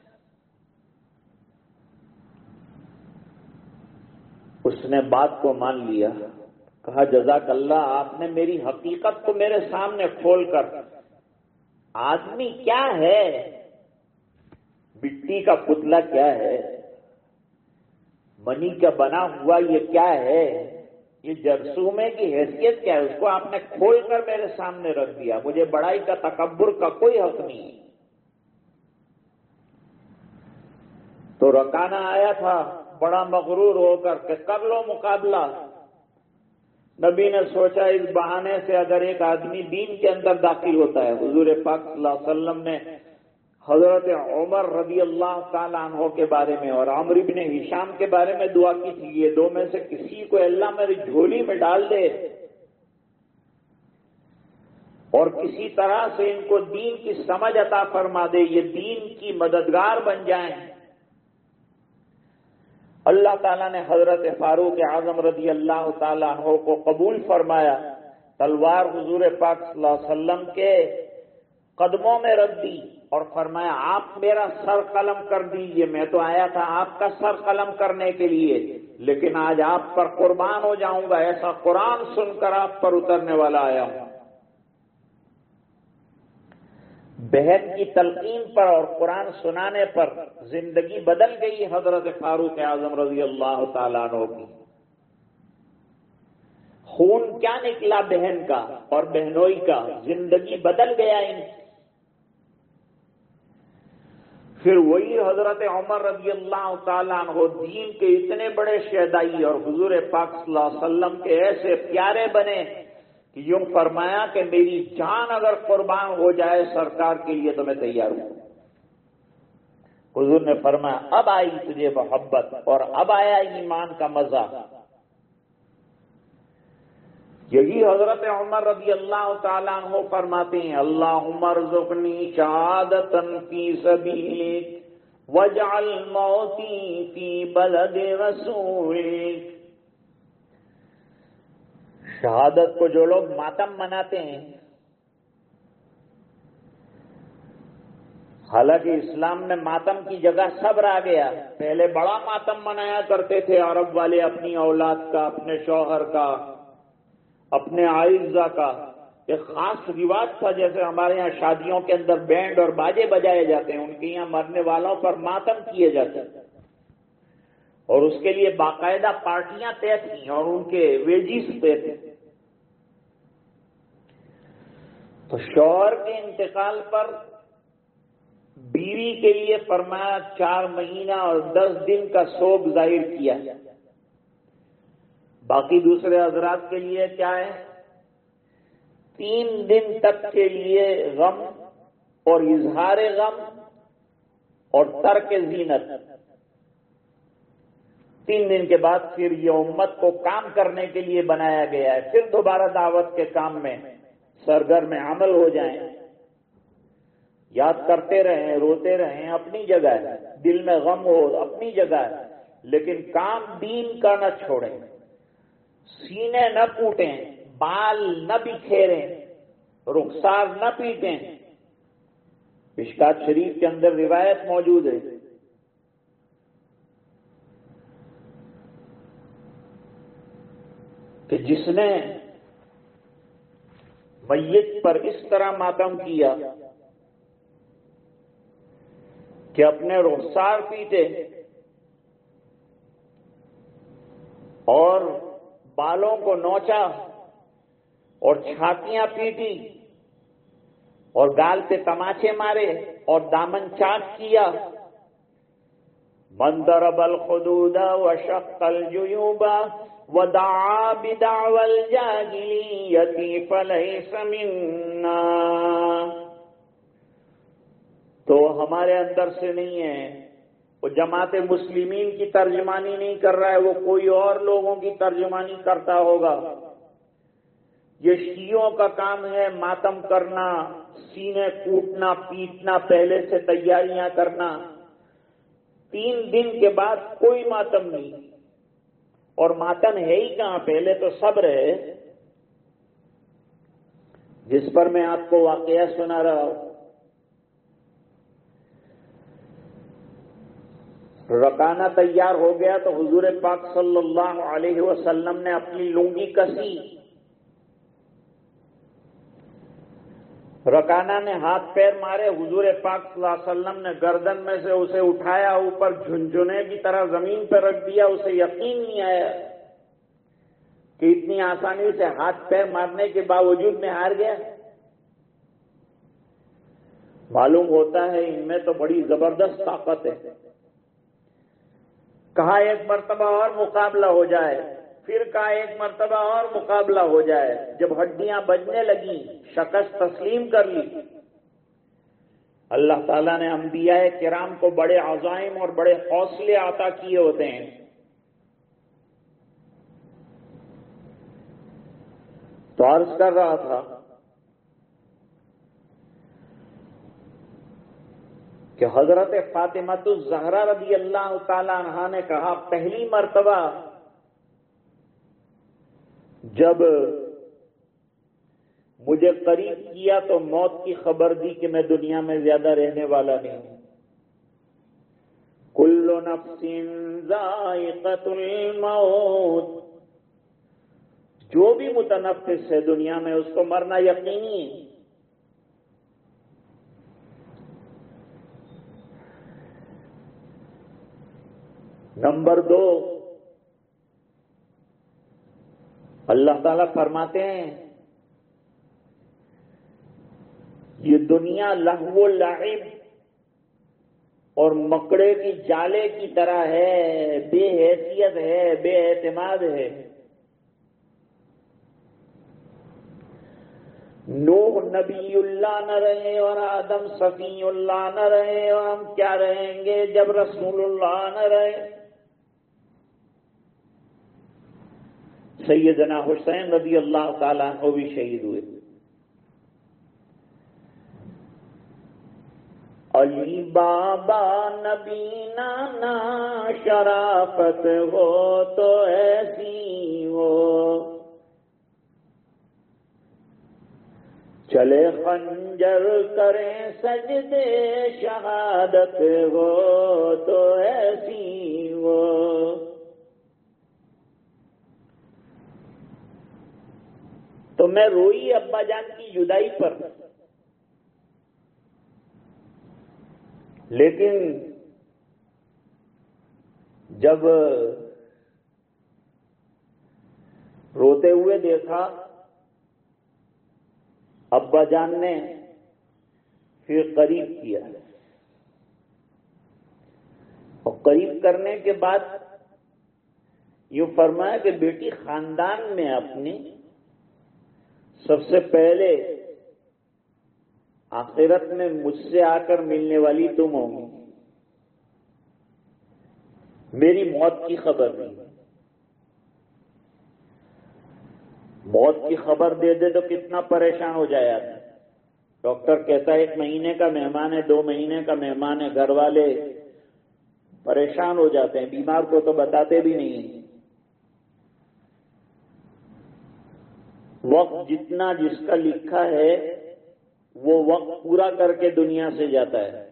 اس نے بات کو مان لیا۔ کہا، جزاک اللہ، آپ نے میری حقیقت کو میرے سامنے کھول کر۔ آدمی کیا ہے؟ مٹی کا پتلا کیا ہے؟ منی کا بنا ہوا یہ کیا ہے؟ یہ جرسومے کی حیثیت کیا ہے؟ اس کو آپ نے کھول کر میرے سامنے رکھ دیا۔ مجھے بڑائی کا تکبر کا کوئی حق نہیں۔ تو رکانا آیا تھا، بڑا مغرور ہو کر کہ کر لو مقابلہ۔ نبی نے سوچا، اس بہانے سے اگر ایک آدمی دین کے اندر داخل ہوتا ہے، حضور پاک صلی اللہ علیہ وسلم نے حضرت عمر رضی اللہ تعالیٰ عنہ کے بارے میں اور عمر ابن ہشام کے بارے میں دعا کی تھی، یہ دو میں سے کسی کو اللہ میری جھولی میں ڈال دے۔ اور کسی طرح سے ان کو دین کی سمجھ عطا فرما دے، یہ دین کی مددگار بن جائیں۔ اللہ تعالیٰ نے حضرت فاروق اعظم رضی اللہ تعالیٰ عنہ کو قبول فرمایا۔ تلوار حضور پاک صلی اللہ علیہ وسلم کے قدموں میں رکھ دی اور فرمایا، آپ میرا سر قلم کر دیجیے۔ میں تو آیا تھا آپ کا سر قلم کرنے کے لیے، لیکن آج آپ پر قربان ہو جاؤں گا۔ ایسا قرآن سن کر آپ پر اترنے والا آیا ہوں۔ بہن کی تلقین پر اور قرآن سنانے پر زندگی بدل گئی حضرت فاروق اعظم رضی اللہ تعالیٰ عنہ کی۔ خون کیا نکلا بہن کا اور بہنوئی کا؟ زندگی بدل گیا ان کی پھر وہی حضرت عمر رضی اللہ تعالیٰ عنہ دین کے اتنے بڑے شہدائی اور حضور پاک صلی اللہ علیہ وسلم کے ایسے پیارے بنے کہ یوں فرمایا کہ میری جان اگر قربان ہو جائے سرکار کے لیے تو میں تیار ہوں۔ حضور نے فرمایا، اب آئی تجھے محبت اور اب آیا ایمان کا مزہ۔ یہی حضرت عمر رضی اللہ تعالیٰ عنہ فرماتے ہیں اللہ عمر زخنی شہادت کی سبھی وجعل موتی فی بلد رسول شہادت کو جو لوگ ماتم مناتے ہیں، حالانکہ اسلام میں ماتم کی جگہ صبر آ گیا۔ پہلے بڑا ماتم منایا کرتے تھے عرب والے اپنی اولاد کا، اپنے شوہر کا۔ اپنے آئزہ کا ایک خاص رواج تھا، جیسے ہمارے یہاں شادیوں کے اندر بینڈ اور باجے بجائے جاتے ہیں، ان کے یہاں مرنے والوں پر ماتم کیے جاتے ہیں۔ اور اس کے لیے باقاعدہ پارٹیاں طے تھیں اور ان کے ویجیز طے تھے۔ تو شوہر کے انتقال پر بیوی کے لیے فرمایا چار مہینہ اور دس دن کا سوگ ظاہر کیا۔ باقی دوسرے حضرات کے لیے کیا ہے تین دن تک کے لیے غم اور اظہار غم اور ترک زینت۔ تین دن کے بعد پھر یہ امت کو کام کرنے کے لیے بنایا گیا ہے۔ پھر دوبارہ دعوت کے کام میں سرگر میں عمل ہو جائیں۔ یاد کرتے رہیں، روتے رہیں، اپنی جگہ ہے۔ دل میں غم ہو، اپنی جگہ ہے۔ لیکن کام دین کا نہ چھوڑیں۔ سینے نہ پوٹیں بال نہ بکھیریں، رخسار نہ پیٹیں۔ پشکات شریف کے اندر روایت موجود ہے۔ کہ جس نے میت پر اس طرح ماتم کیا کہ اپنے رخسار پیتے اور بالوں کو نوچا اور چھاتیاں پیٹی اور گال پہ تماچے مارے اور دامن چاک کیا۔ مندر بل خدودا و شکل جیوبا ودعا بدعو الجاہلیتی فلیس منا۔ تو ہمارے اندر سے نہیں ہے وہ جماعت مسلمین کی ترجمانی نہیں کر رہا ہے، وہ کوئی اور لوگوں کی ترجمانی کرتا ہوگا۔ یہ شیوں کا کام ہے ماتم کرنا، سینے کوٹنا، پیٹنا، پہلے سے تیاریاں کرنا۔ تین دن کے بعد کوئی ماتم نہیں۔ اور ماتم ہے ہی کہاں؟ پہلے تو صبر ہے۔ جس پر میں آپ کو واقعہ سنا رہا ہوں۔ رکانا تیار ہو گیا تو حضور پاک صلی اللہ علیہ وسلم نے اپنی لنگی کسی۔ رکانا نے ہاتھ پیر مارے، حضور پاک صلی اللہ علیہ وسلم نے گردن میں سے اسے اٹھایا، اوپر جھنجھنے کی طرح زمین پہ رکھ دیا، اسے یقین نہیں آیا کہ اتنی آسانی سے ہاتھ پیر مارنے کے باوجود میں ہار گیا۔ معلوم ہوتا ہے ان میں تو بڑی زبردست طاقت ہے۔ کہا ایک مرتبہ اور مقابلہ ہو جائے، پھر کہا ایک مرتبہ اور مقابلہ ہو جائے۔ جب ہڈیاں بجنے لگی شکست تسلیم کر لی۔ اللہ تعالیٰ نے انبیاء کرام کو بڑے عزائم اور بڑے حوصلے عطا کیے ہوتے ہیں۔ تو عرض کر رہا تھا کہ حضرت فاطمت الزہرا رضی اللہ تعالی عنہ نے کہا، پہلی مرتبہ جب مجھے قریب کیا تو موت کی خبر دی کہ میں دنیا میں زیادہ رہنے والا نہیں ہوں۔ کلو نفس ذائقت الموت جو بھی متنفس ہے دنیا میں، اس کو مرنا یقینی ہے۔ نمبر دو۔ اللہ تعالیٰ فرماتے ہیں، یہ دنیا لہو لعب اور مکڑے کی جالے کی طرح ہے، بے حیثیت ہے، بے اعتماد ہے۔ نوح نبی اللہ نہ رہے اور آدم صفی اللہ نہ رہے اور ہم کیا رہیں گے جب رسول اللہ نہ رہے؟ سیدنا حسین رضی اللہ تعالیٰ کو بھی شہید ہوئے۔ علی بابا نبی نانا شرافت ہو تو ایسی ہو۔ چلے خنجر کریں سجدے شہادت ہو تو ایسی ہو۔ تو میں روئی ابا جان کی جدائی پر۔ لیکن جب روتے ہوئے دیکھا، ابا جان نے پھر قریب کیا۔ اور قریب کرنے کے بعد یوں فرمایا کہ بیٹی خاندان میں اپنی سب سے پہلے آخرت میں مجھ سے آ کر ملنے والی تم ہوں گی۔ میری موت کی خبر نہیں۔ موت کی خبر دے دے تو کتنا پریشان ہو جائے آدمی۔ ڈاکٹر کہتا ہے ایک مہینے کا مہمان ہے، دو مہینے کا مہمان ہے، گھر والے پریشان ہو جاتے ہیں، بیمار کو تو بتاتے بھی نہیں وقت جتنا جس کا لکھا ہے، وہ وقت پورا کر کے دنیا سے جاتا ہے۔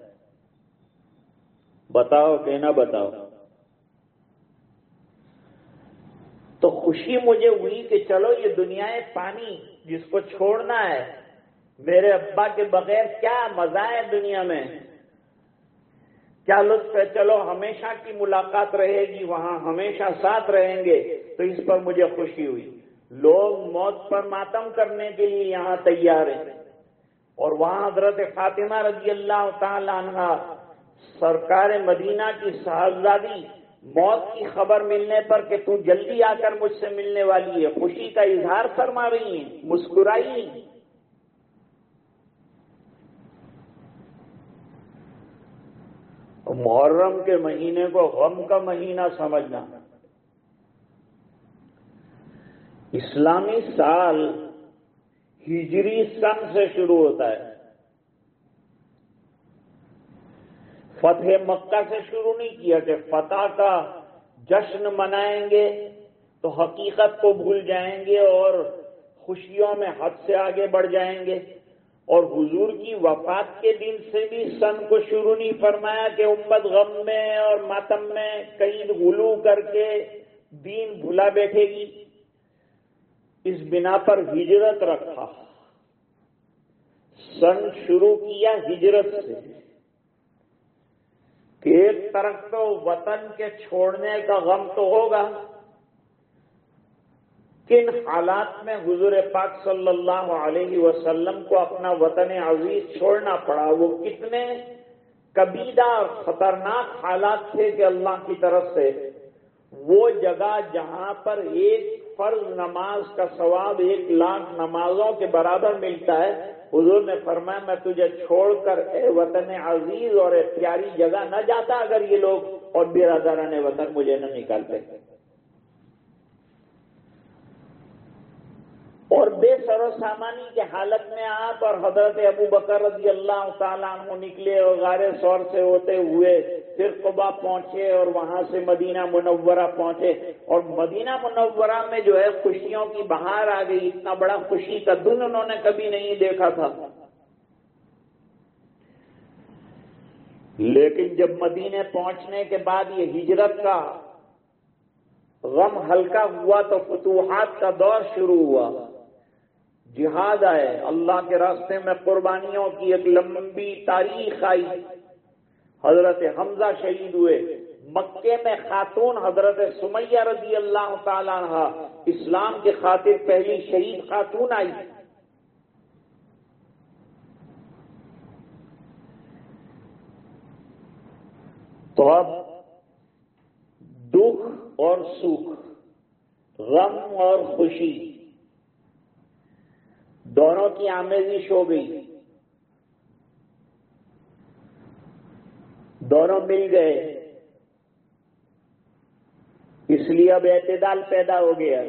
بتاؤ کہ نہ بتاؤ۔ تو خوشی مجھے ہوئی کہ چلو، یہ دنیا ہے پانی، جس کو چھوڑنا ہے۔ میرے ابا کے بغیر کیا مزہ ہے دنیا میں؟ کیا لطف ہے؟ چلو، ہمیشہ کی ملاقات رہے گی، وہاں ہمیشہ ساتھ رہیں گے۔ تو اس پر مجھے خوشی ہوئی۔ لوگ موت پر ماتم کرنے کے لیے یہاں تیار ہیں۔ اور وہاں حضرت فاطمہ رضی اللہ تعالی عنہ سرکار مدینہ کی صاحبزادی موت کی خبر ملنے پر کہ تو جلدی آ کر مجھ سے ملنے والی ہے، خوشی کا اظہار فرما رہی ہیں، مسکرائی محرم کے مہینے کو غم کا مہینہ سمجھنا۔ اسلامی سال ہجری سن سے شروع ہوتا ہے۔ فتح مکہ سے شروع نہیں کیا کہ فتح کا جشن منائیں گے تو حقیقت کو بھول جائیں گے اور خوشیوں میں حد سے آگے بڑھ جائیں گے۔ اور حضور کی وفات کے دن سے بھی سن کو شروع نہیں فرمایا کہ امت غم میں اور ماتم میں کئی غلو کر کے دین بھلا بیٹھے گی۔ اس بنا پر ہجرت رکھا۔ سن شروع کیا ہجرت سے۔ کہ ایک طرف تو وطن کے چھوڑنے کا غم تو ہوگا۔ کن حالات میں حضور پاک صلی اللہ علیہ وسلم کو اپنا وطن عزیز چھوڑنا پڑا، وہ کتنے کبیدہ اور خطرناک حالات تھے کہ اللہ کی طرف سے۔ وہ جگہ جہاں پر ایک فرض نماز کا ثواب ایک لاکھ نمازوں کے برابر ملتا ہے۔ حضور نے فرمایا، میں تجھے چھوڑ کر اے وطن عزیز اور اے پیاری جگہ نہ جاتا اگر یہ لوگ اور برادران وطن مجھے نہ نکالتے اور بے سر و سامانی کے حالت میں آپ اور حضرت ابو بکر رضی اللہ تعالیٰ عنہ نکلے اور غار سور سے ہوتے ہوئے پھر قبا پہنچے اور وہاں سے مدینہ منورہ پہنچے اور مدینہ منورہ میں جو ہے خوشیوں کی بہار آ گئی۔ اتنا بڑا خوشی کا دن انہوں نے کبھی نہیں دیکھا تھا۔ لیکن جب مدینے پہنچنے کے بعد یہ ہجرت کا غم ہلکا ہوا تو فتوحات کا دور شروع ہوا۔ جہاد آئے۔ اللہ کے راستے میں قربانیوں کی ایک لمبی تاریخ آئی۔ حضرت حمزہ شہید ہوئے۔ مکے میں خاتون حضرت سمیہ رضی اللہ تعالیٰ عنہ، اسلام کے خاطر پہلی شہید خاتون آئی۔ تو اب دکھ اور سکھ، غم اور خوشی۔ دونوں کی آمیزش ہو گئی دونوں مل گئے۔ اس لیے اب اعتدال پیدا ہو گیا۔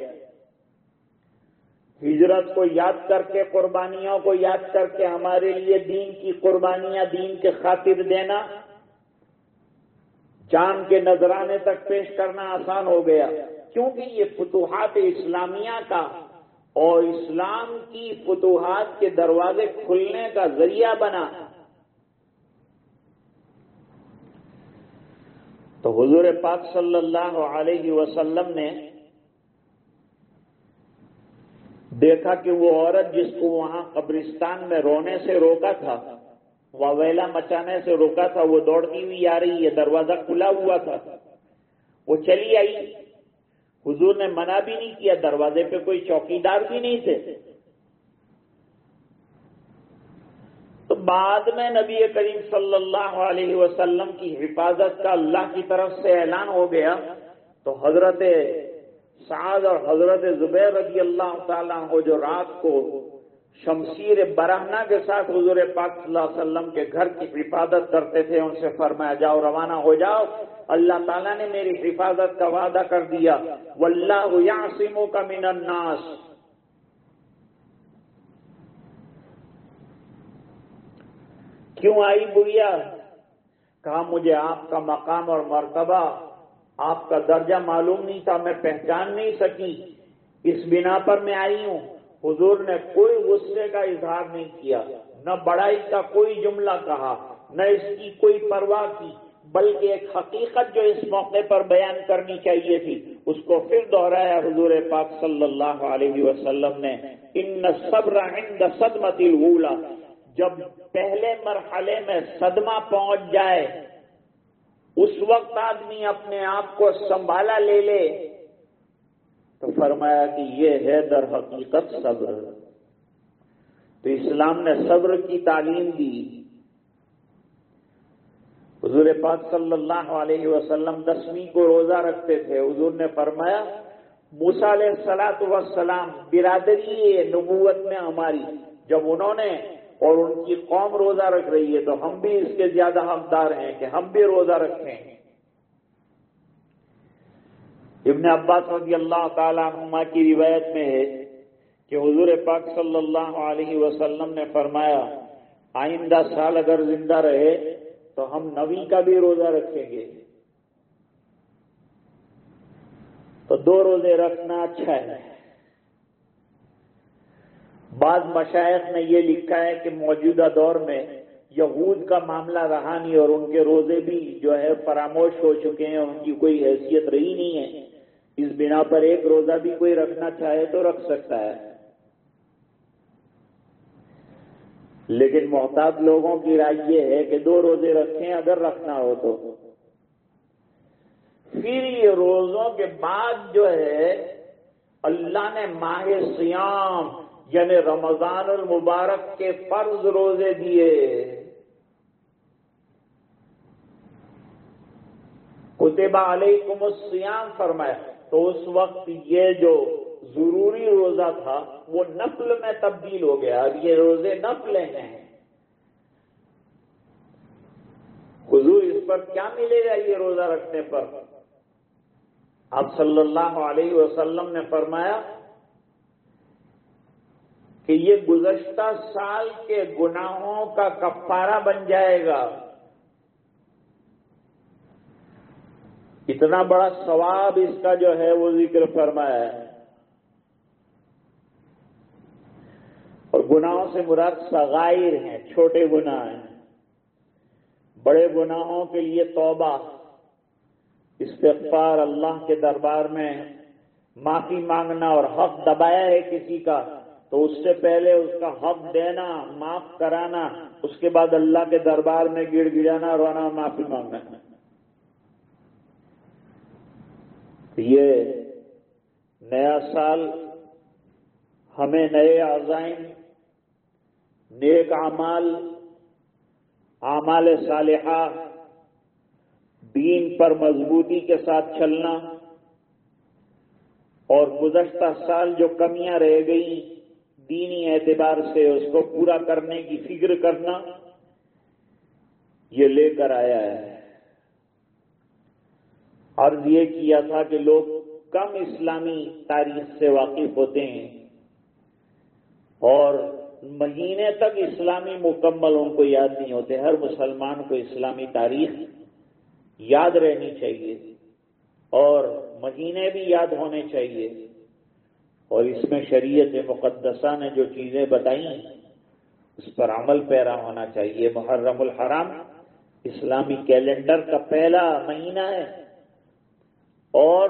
ہجرت کو یاد کر کے، قربانیوں کو یاد کر کے ہمارے لیے دین کی قربانیاں دین کے خاطر دینا چاند کے نذرانے تک پیش کرنا آسان ہو گیا۔ کیونکہ یہ فتوحات اسلامیہ کا اور اسلام کی فتوحات کے دروازے کھلنے کا ذریعہ بنا۔ تو حضور پاک صلی اللہ علیہ وسلم نے دیکھا کہ وہ عورت جس کو وہاں قبرستان میں رونے سے روکا تھا واویلا مچانے سے روکا تھا، وہ دوڑتی ہوئی آ رہی ہے دروازہ کھلا ہوا تھا۔ وہ چلی آئی۔ حضور نے منع بھی نہیں کیا، دروازے پہ کوئی چوکیدار بھی نہیں تھے۔ تو بعد میں نبی کریم صلی اللہ علیہ وسلم کی حفاظت کا اللہ کی طرف سے اعلان ہو گیا۔ تو حضرت سعد اور حضرت زبیر رضی اللہ تعالیٰ ہو جو رات کو شمشیر برہنا کے ساتھ حضور پاک صلی اللہ علیہ وسلم کے گھر کی حفاظت کرتے تھے، ان سے فرمایا، جاؤ روانہ ہو جاؤ۔ اللہ تعالیٰ نے میری حفاظت کا وعدہ کر دیا۔ واللہ یعصمو کا من الناس۔ کیوں آئی بڑھیا؟ کہا، مجھے آپ کا مقام اور مرتبہ، آپ کا درجہ معلوم نہیں تھا، میں پہچان نہیں سکی۔ اس بنا پر میں آئی ہوں۔ حضور نے کوئی غصے کا اظہار نہیں کیا، نہ بڑائی کا کوئی جملہ کہا، نہ اس کی کوئی پرواہ کی، بلکہ ایک حقیقت جو اس موقع پر بیان کرنی چاہیے تھی، اس کو پھر دوہرایا حضور پاک صلی اللہ علیہ وسلم نے، ان صبر عند صدمت الاولا جب پہلے مرحلے میں صدمہ پہنچ جائے، اس وقت آدمی اپنے آپ کو سنبھالا لے لے تو فرمایا کہ یہ ہے در حقیقت صبر۔ تو اسلام نے صبر کی تعلیم دی۔ حضور پاک صلی اللہ علیہ وسلم دسویں کو روزہ رکھتے تھے۔ حضور نے فرمایا موسا علیہ وسلام برادری نبوت میں ہماری، جب انہوں نے اور ان کی قوم روزہ رکھ رہی ہے تو ہم بھی اس کے زیادہ حقدار ہیں کہ ہم بھی روزہ رکھیں۔ ابن عباس رضی اللہ تعالی عنہ کی روایت میں ہے کہ حضور پاک صلی اللہ علیہ وسلم نے فرمایا، آئندہ سال اگر زندہ رہے تو ہم نوی کا بھی روزہ رکھیں گے۔ تو دو روزے رکھنا اچھا ہے۔ بعض مشائق نے یہ لکھا ہے کہ موجودہ دور میں یہود کا معاملہ رہا نہیں اور ان کے روزے بھی جو ہے فراموش ہو چکے ہیں، ان کی کوئی حیثیت رہی نہیں ہے۔ اس بنا پر ایک روزہ بھی کوئی رکھنا چاہے تو رکھ سکتا ہے۔ لیکن محتاط لوگوں کی رائے یہ ہے کہ دو روزے رکھیں اگر رکھنا ہو تو۔ پھر یہ روزوں کے بعد جو ہے، اللہ نے ماہ سیام یعنی رمضان المبارک کے فرض روزے دیے۔ کتبہ علیکم السیام فرمایا۔ تو اس وقت یہ جو ضروری روزہ تھا، وہ نفل میں تبدیل ہو گیا۔ اب یہ روزے نفل ہیں۔ حضور اس پر کیا ملے گا یہ روزہ رکھنے پر؟ اب صلی اللہ علیہ وسلم نے فرمایا کہ یہ گزشتہ سال کے گناہوں کا کفارہ بن جائے گا۔ اتنا بڑا ثواب اس کا جو ہے وہ ذکر فرمایا ہے۔ اور گناہوں سے مراد سغائر ہیں، چھوٹے گناہ ہیں۔ بڑے گناہوں کے لیے توبہ، استغفار اللہ کے دربار میں معافی مانگنا اور حق دبایا ہے کسی کا، تو اس سے پہلے اس کا حق دینا، معاف کرانا، اس کے بعد اللہ کے دربار میں گڑ گڑانا، رونا، معافی مانگنا۔ یہ نیا سال ہمیں نئے عزائم، نیک اعمال اعمال صالحہ، دین پر مضبوطی کے ساتھ چلنا اور گزشتہ سال جو کمیاں رہ گئی دینی اعتبار سے، اس کو پورا کرنے کی فکر کرنا، یہ لے کر آیا ہے۔ عرض یہ کیا تھا کہ لوگ کم اسلامی تاریخ سے واقف ہوتے ہیں اور مہینے تک اسلامی مکمل ان کو یاد نہیں ہوتے، ہر مسلمان کو اسلامی تاریخ یاد رہنی چاہیے اور مہینے بھی یاد ہونے چاہیے۔ اور اس میں شریعت مقدسہ نے جو چیزیں بتائی اس پر عمل پیرا ہونا چاہیے۔ محرم الحرام، اسلامی کیلنڈر کا پہلا مہینہ ہے۔ اور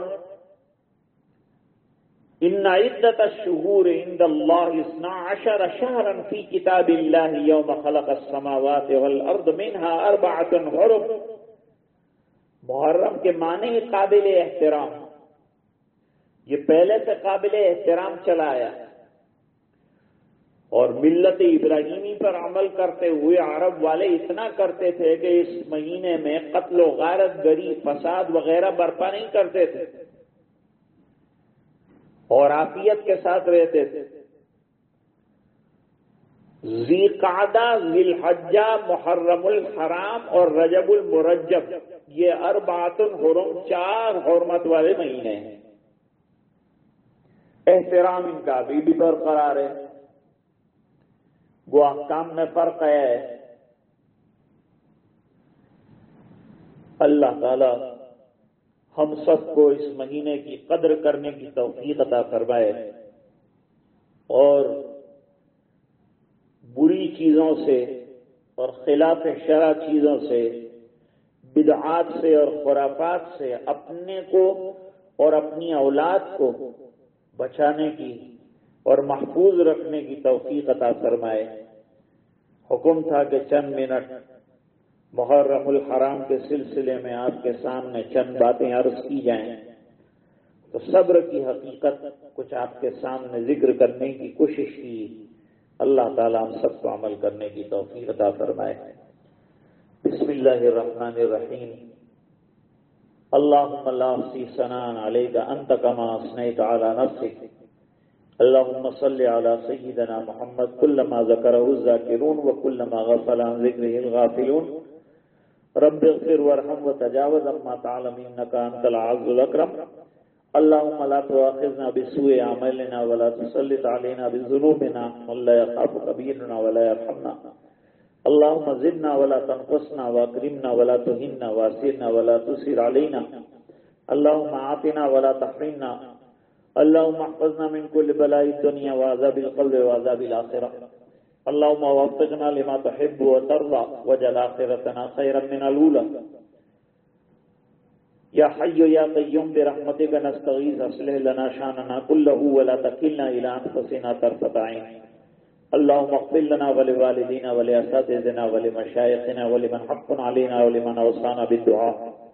ان عدت الشهور عند الله اثنا عشر شهرا في كتاب الله يوم خلق السماوات والارض منها اربعه حرم محرم کے معنی قابل احترام. یہ پہلے سے قابل احترام چلا آیا اور ملت ابراہیمی پر عمل کرتے ہوئے عرب والے اتنا کرتے تھے کہ اس مہینے میں قتل و غارت، گری، فساد وغیرہ برپا نہیں کرتے تھے۔ اور آفیت کے ساتھ رہتے تھے۔ ذی قعدہ ذی الحجہ محرم الحرام اور رجب المرجب، یہ اربات الحرم، چار حرمت والے مہینے ہیں۔ احترام ان کا ابھی بھی برقرار ہے۔ وہ احکام میں فرق ہے۔ اللہ تعالی ہم سب کو اس مہینے کی قدر کرنے کی توفیق عطا فرمائے اور بری چیزوں سے اور خلاف شرع چیزوں سے، بدعات سے اور خرافات سے اپنے کو اور اپنی اولاد کو بچانے کی اور محفوظ رکھنے کی توفیق عطا فرمائے۔ حکم تھا کہ چند منٹ محرم الحرام کے سلسلے میں آپ کے سامنے چند باتیں عرض کی جائیں تو صبر کی حقیقت کچھ آپ کے سامنے ذکر کرنے کی کوشش کی۔ اللہ تعالیٰ ہم سب کو عمل کرنے کی توفیق عطا فرمائے۔ بسم اللہ الرحمن الرحیم۔ اللهم لا احصي ثناء عليك انت كما اثنيت على نفسك اللهم صل على سيدنا محمد كلما ذكره الذاكرون وكلما غفل عن ذكره الغافلون. رب اغفر وارحم وتجاوز عما تعلم انك انت العز الاكرم اللهم لا تؤاخذنا بسوء اعمالنا ولا تسلط علينا بذنوبنا من لا يخافك بيننا ولا يرحمنا. اللهم زدنا ولا تنقصنا واكرمنا ولا تهنا واسرنا ولا تسر علينا. اللهم اعطنا ولا تحرمنا. اللهم احفظنا من كل بلاء الدنيا وعذاب القلب وعذاب الاخره اللهم وفقنا لما تحب وترضى. وجل اخرتنا خيرا من الاولى يا حي يا قيوم، برحمتك نستغيث. اصلح لنا شاننا كله ولا تكلنا الى انفسنا طرفه عين. اللهم اغفر لنا ولوالدينا ولاساتذتنا ولمشايخنا ولمن حق علينا ولمن اوصانا بالدعاء.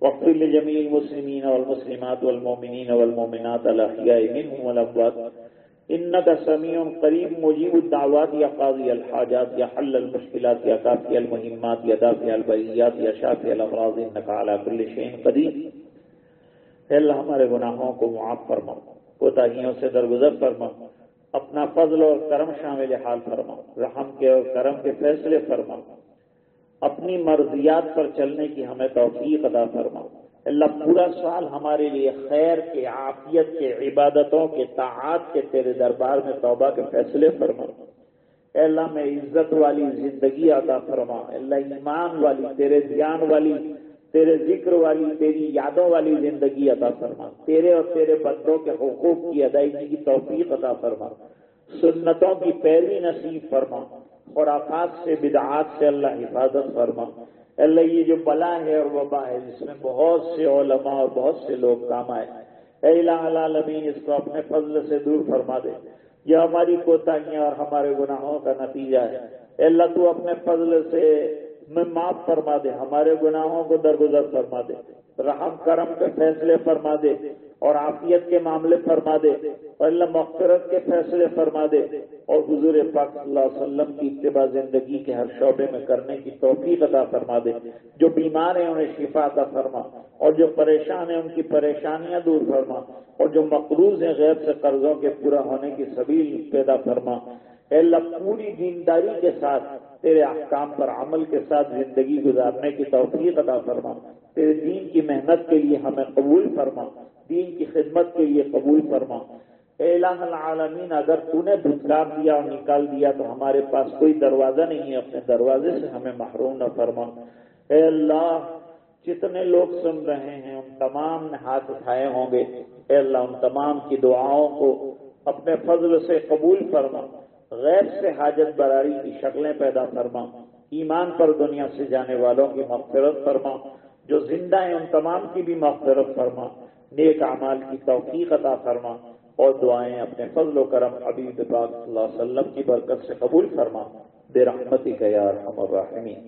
واغفر لجميع المسلمين والمسلمات والمؤمنين والمؤمنات الاحياء منهم والاموات انك سميع قريب مجيب الدعوات. يا قاضي الحاجات، يا حل المشكلات، يا كافي المهمات، يا دافع البيات يا شافي الامراض انك على كل شيء قدير. اے اللہ، ہمارے گناہوں کو معاف فرما. کوتاہیوں سے درگزر فرما. اپنا فضل اور کرم شامل حال فرما. رحم کے اور کرم کے فیصلے فرما. اپنی مرضیات پر چلنے کی ہمیں توفیق ادا فرما اللہ پورا سال ہمارے لیے خیر کے، عافیت کے، عبادتوں کے تعات کے تیرے دربار میں توبہ کے فیصلے فرما اے اللہ، میں عزت والی زندگی عطا فرما اللہ، ایمان والی، تیرے دھیان والی، تیرے ذکر والی، تیری یادوں والی زندگی عطا فرما تیرے اور تیرے بندوں کے حقوق کی ادائیگی کی توفیق عطا فرما سنتوں کی پیروی نصیب فرما اور سے، بدعات سے اللہ حفاظت فرما۔ اللہ یہ جو بلا ہے اور وبا ہے، جس میں بہت سے علماء اور بہت سے لوگ کام آئے۔ اے العالمین، اس کو اپنے فضل سے دور فرما دے۔ یہ ہماری کوتاہیاں اور ہمارے گناہوں کا نتیجہ ہے۔ اے اللہ، تو اپنے فضل سے میں معاف فرما دے، ہمارے گناہوں کو درگزر فرما دے۔ رحم کرم کے فیصلے فرما دے۔ اور عافیت کے معاملے فرما دے، اور اللہ مغفرت کے فیصلے فرما دے۔ اور حضور پاک صلی اللہ علیہ وسلم کی اتباع زندگی کے ہر شعبے میں کرنے کی توفیق عطا فرما دے۔ جو بیمار ہیں انہیں شفا عطا فرما، اور جو پریشان ہیں ان کی پریشانیاں دور فرما، اور جو مقروض ہیں غیر سے قرضوں کے پورا ہونے کی سبیل پیدا فرما۔ اے اللہ، پوری دینداری کے ساتھ، تیرے احکام پر عمل کے ساتھ زندگی گزارنے کی توفیق عطا فرما۔ تیرے دین کی محنت کے لیے ہمیں قبول فرما۔ دین کی خدمت کے لیے قبول فرما۔ اے الہ العالمین، اگر تو نے دھتکار دیا اور نکال دیا تو ہمارے پاس کوئی دروازہ نہیں ہے، اپنے دروازے سے ہمیں محروم نہ فرما۔ اے اللہ، جتنے لوگ سن رہے ہیں، ان تمام نے ہاتھ اٹھائے ہوں گے۔ اے اللہ، ان تمام کی دعاؤں کو اپنے فضل سے قبول فرما۔ غیر سے حاجت براری کی شکلیں پیدا فرما۔ ایمان پر دنیا سے جانے والوں کی مغفرت فرما۔ جو زندہ ہیں، ان تمام کی بھی مغفرت فرما۔ نیک اعمال کی توفیق عطا فرما اور دعائیں اپنے فضل و کرم حبیب پاک صلی اللہ علیہ وسلم کی برکت سے قبول فرما۔ بے رحمتی کا یار ہم الرحمین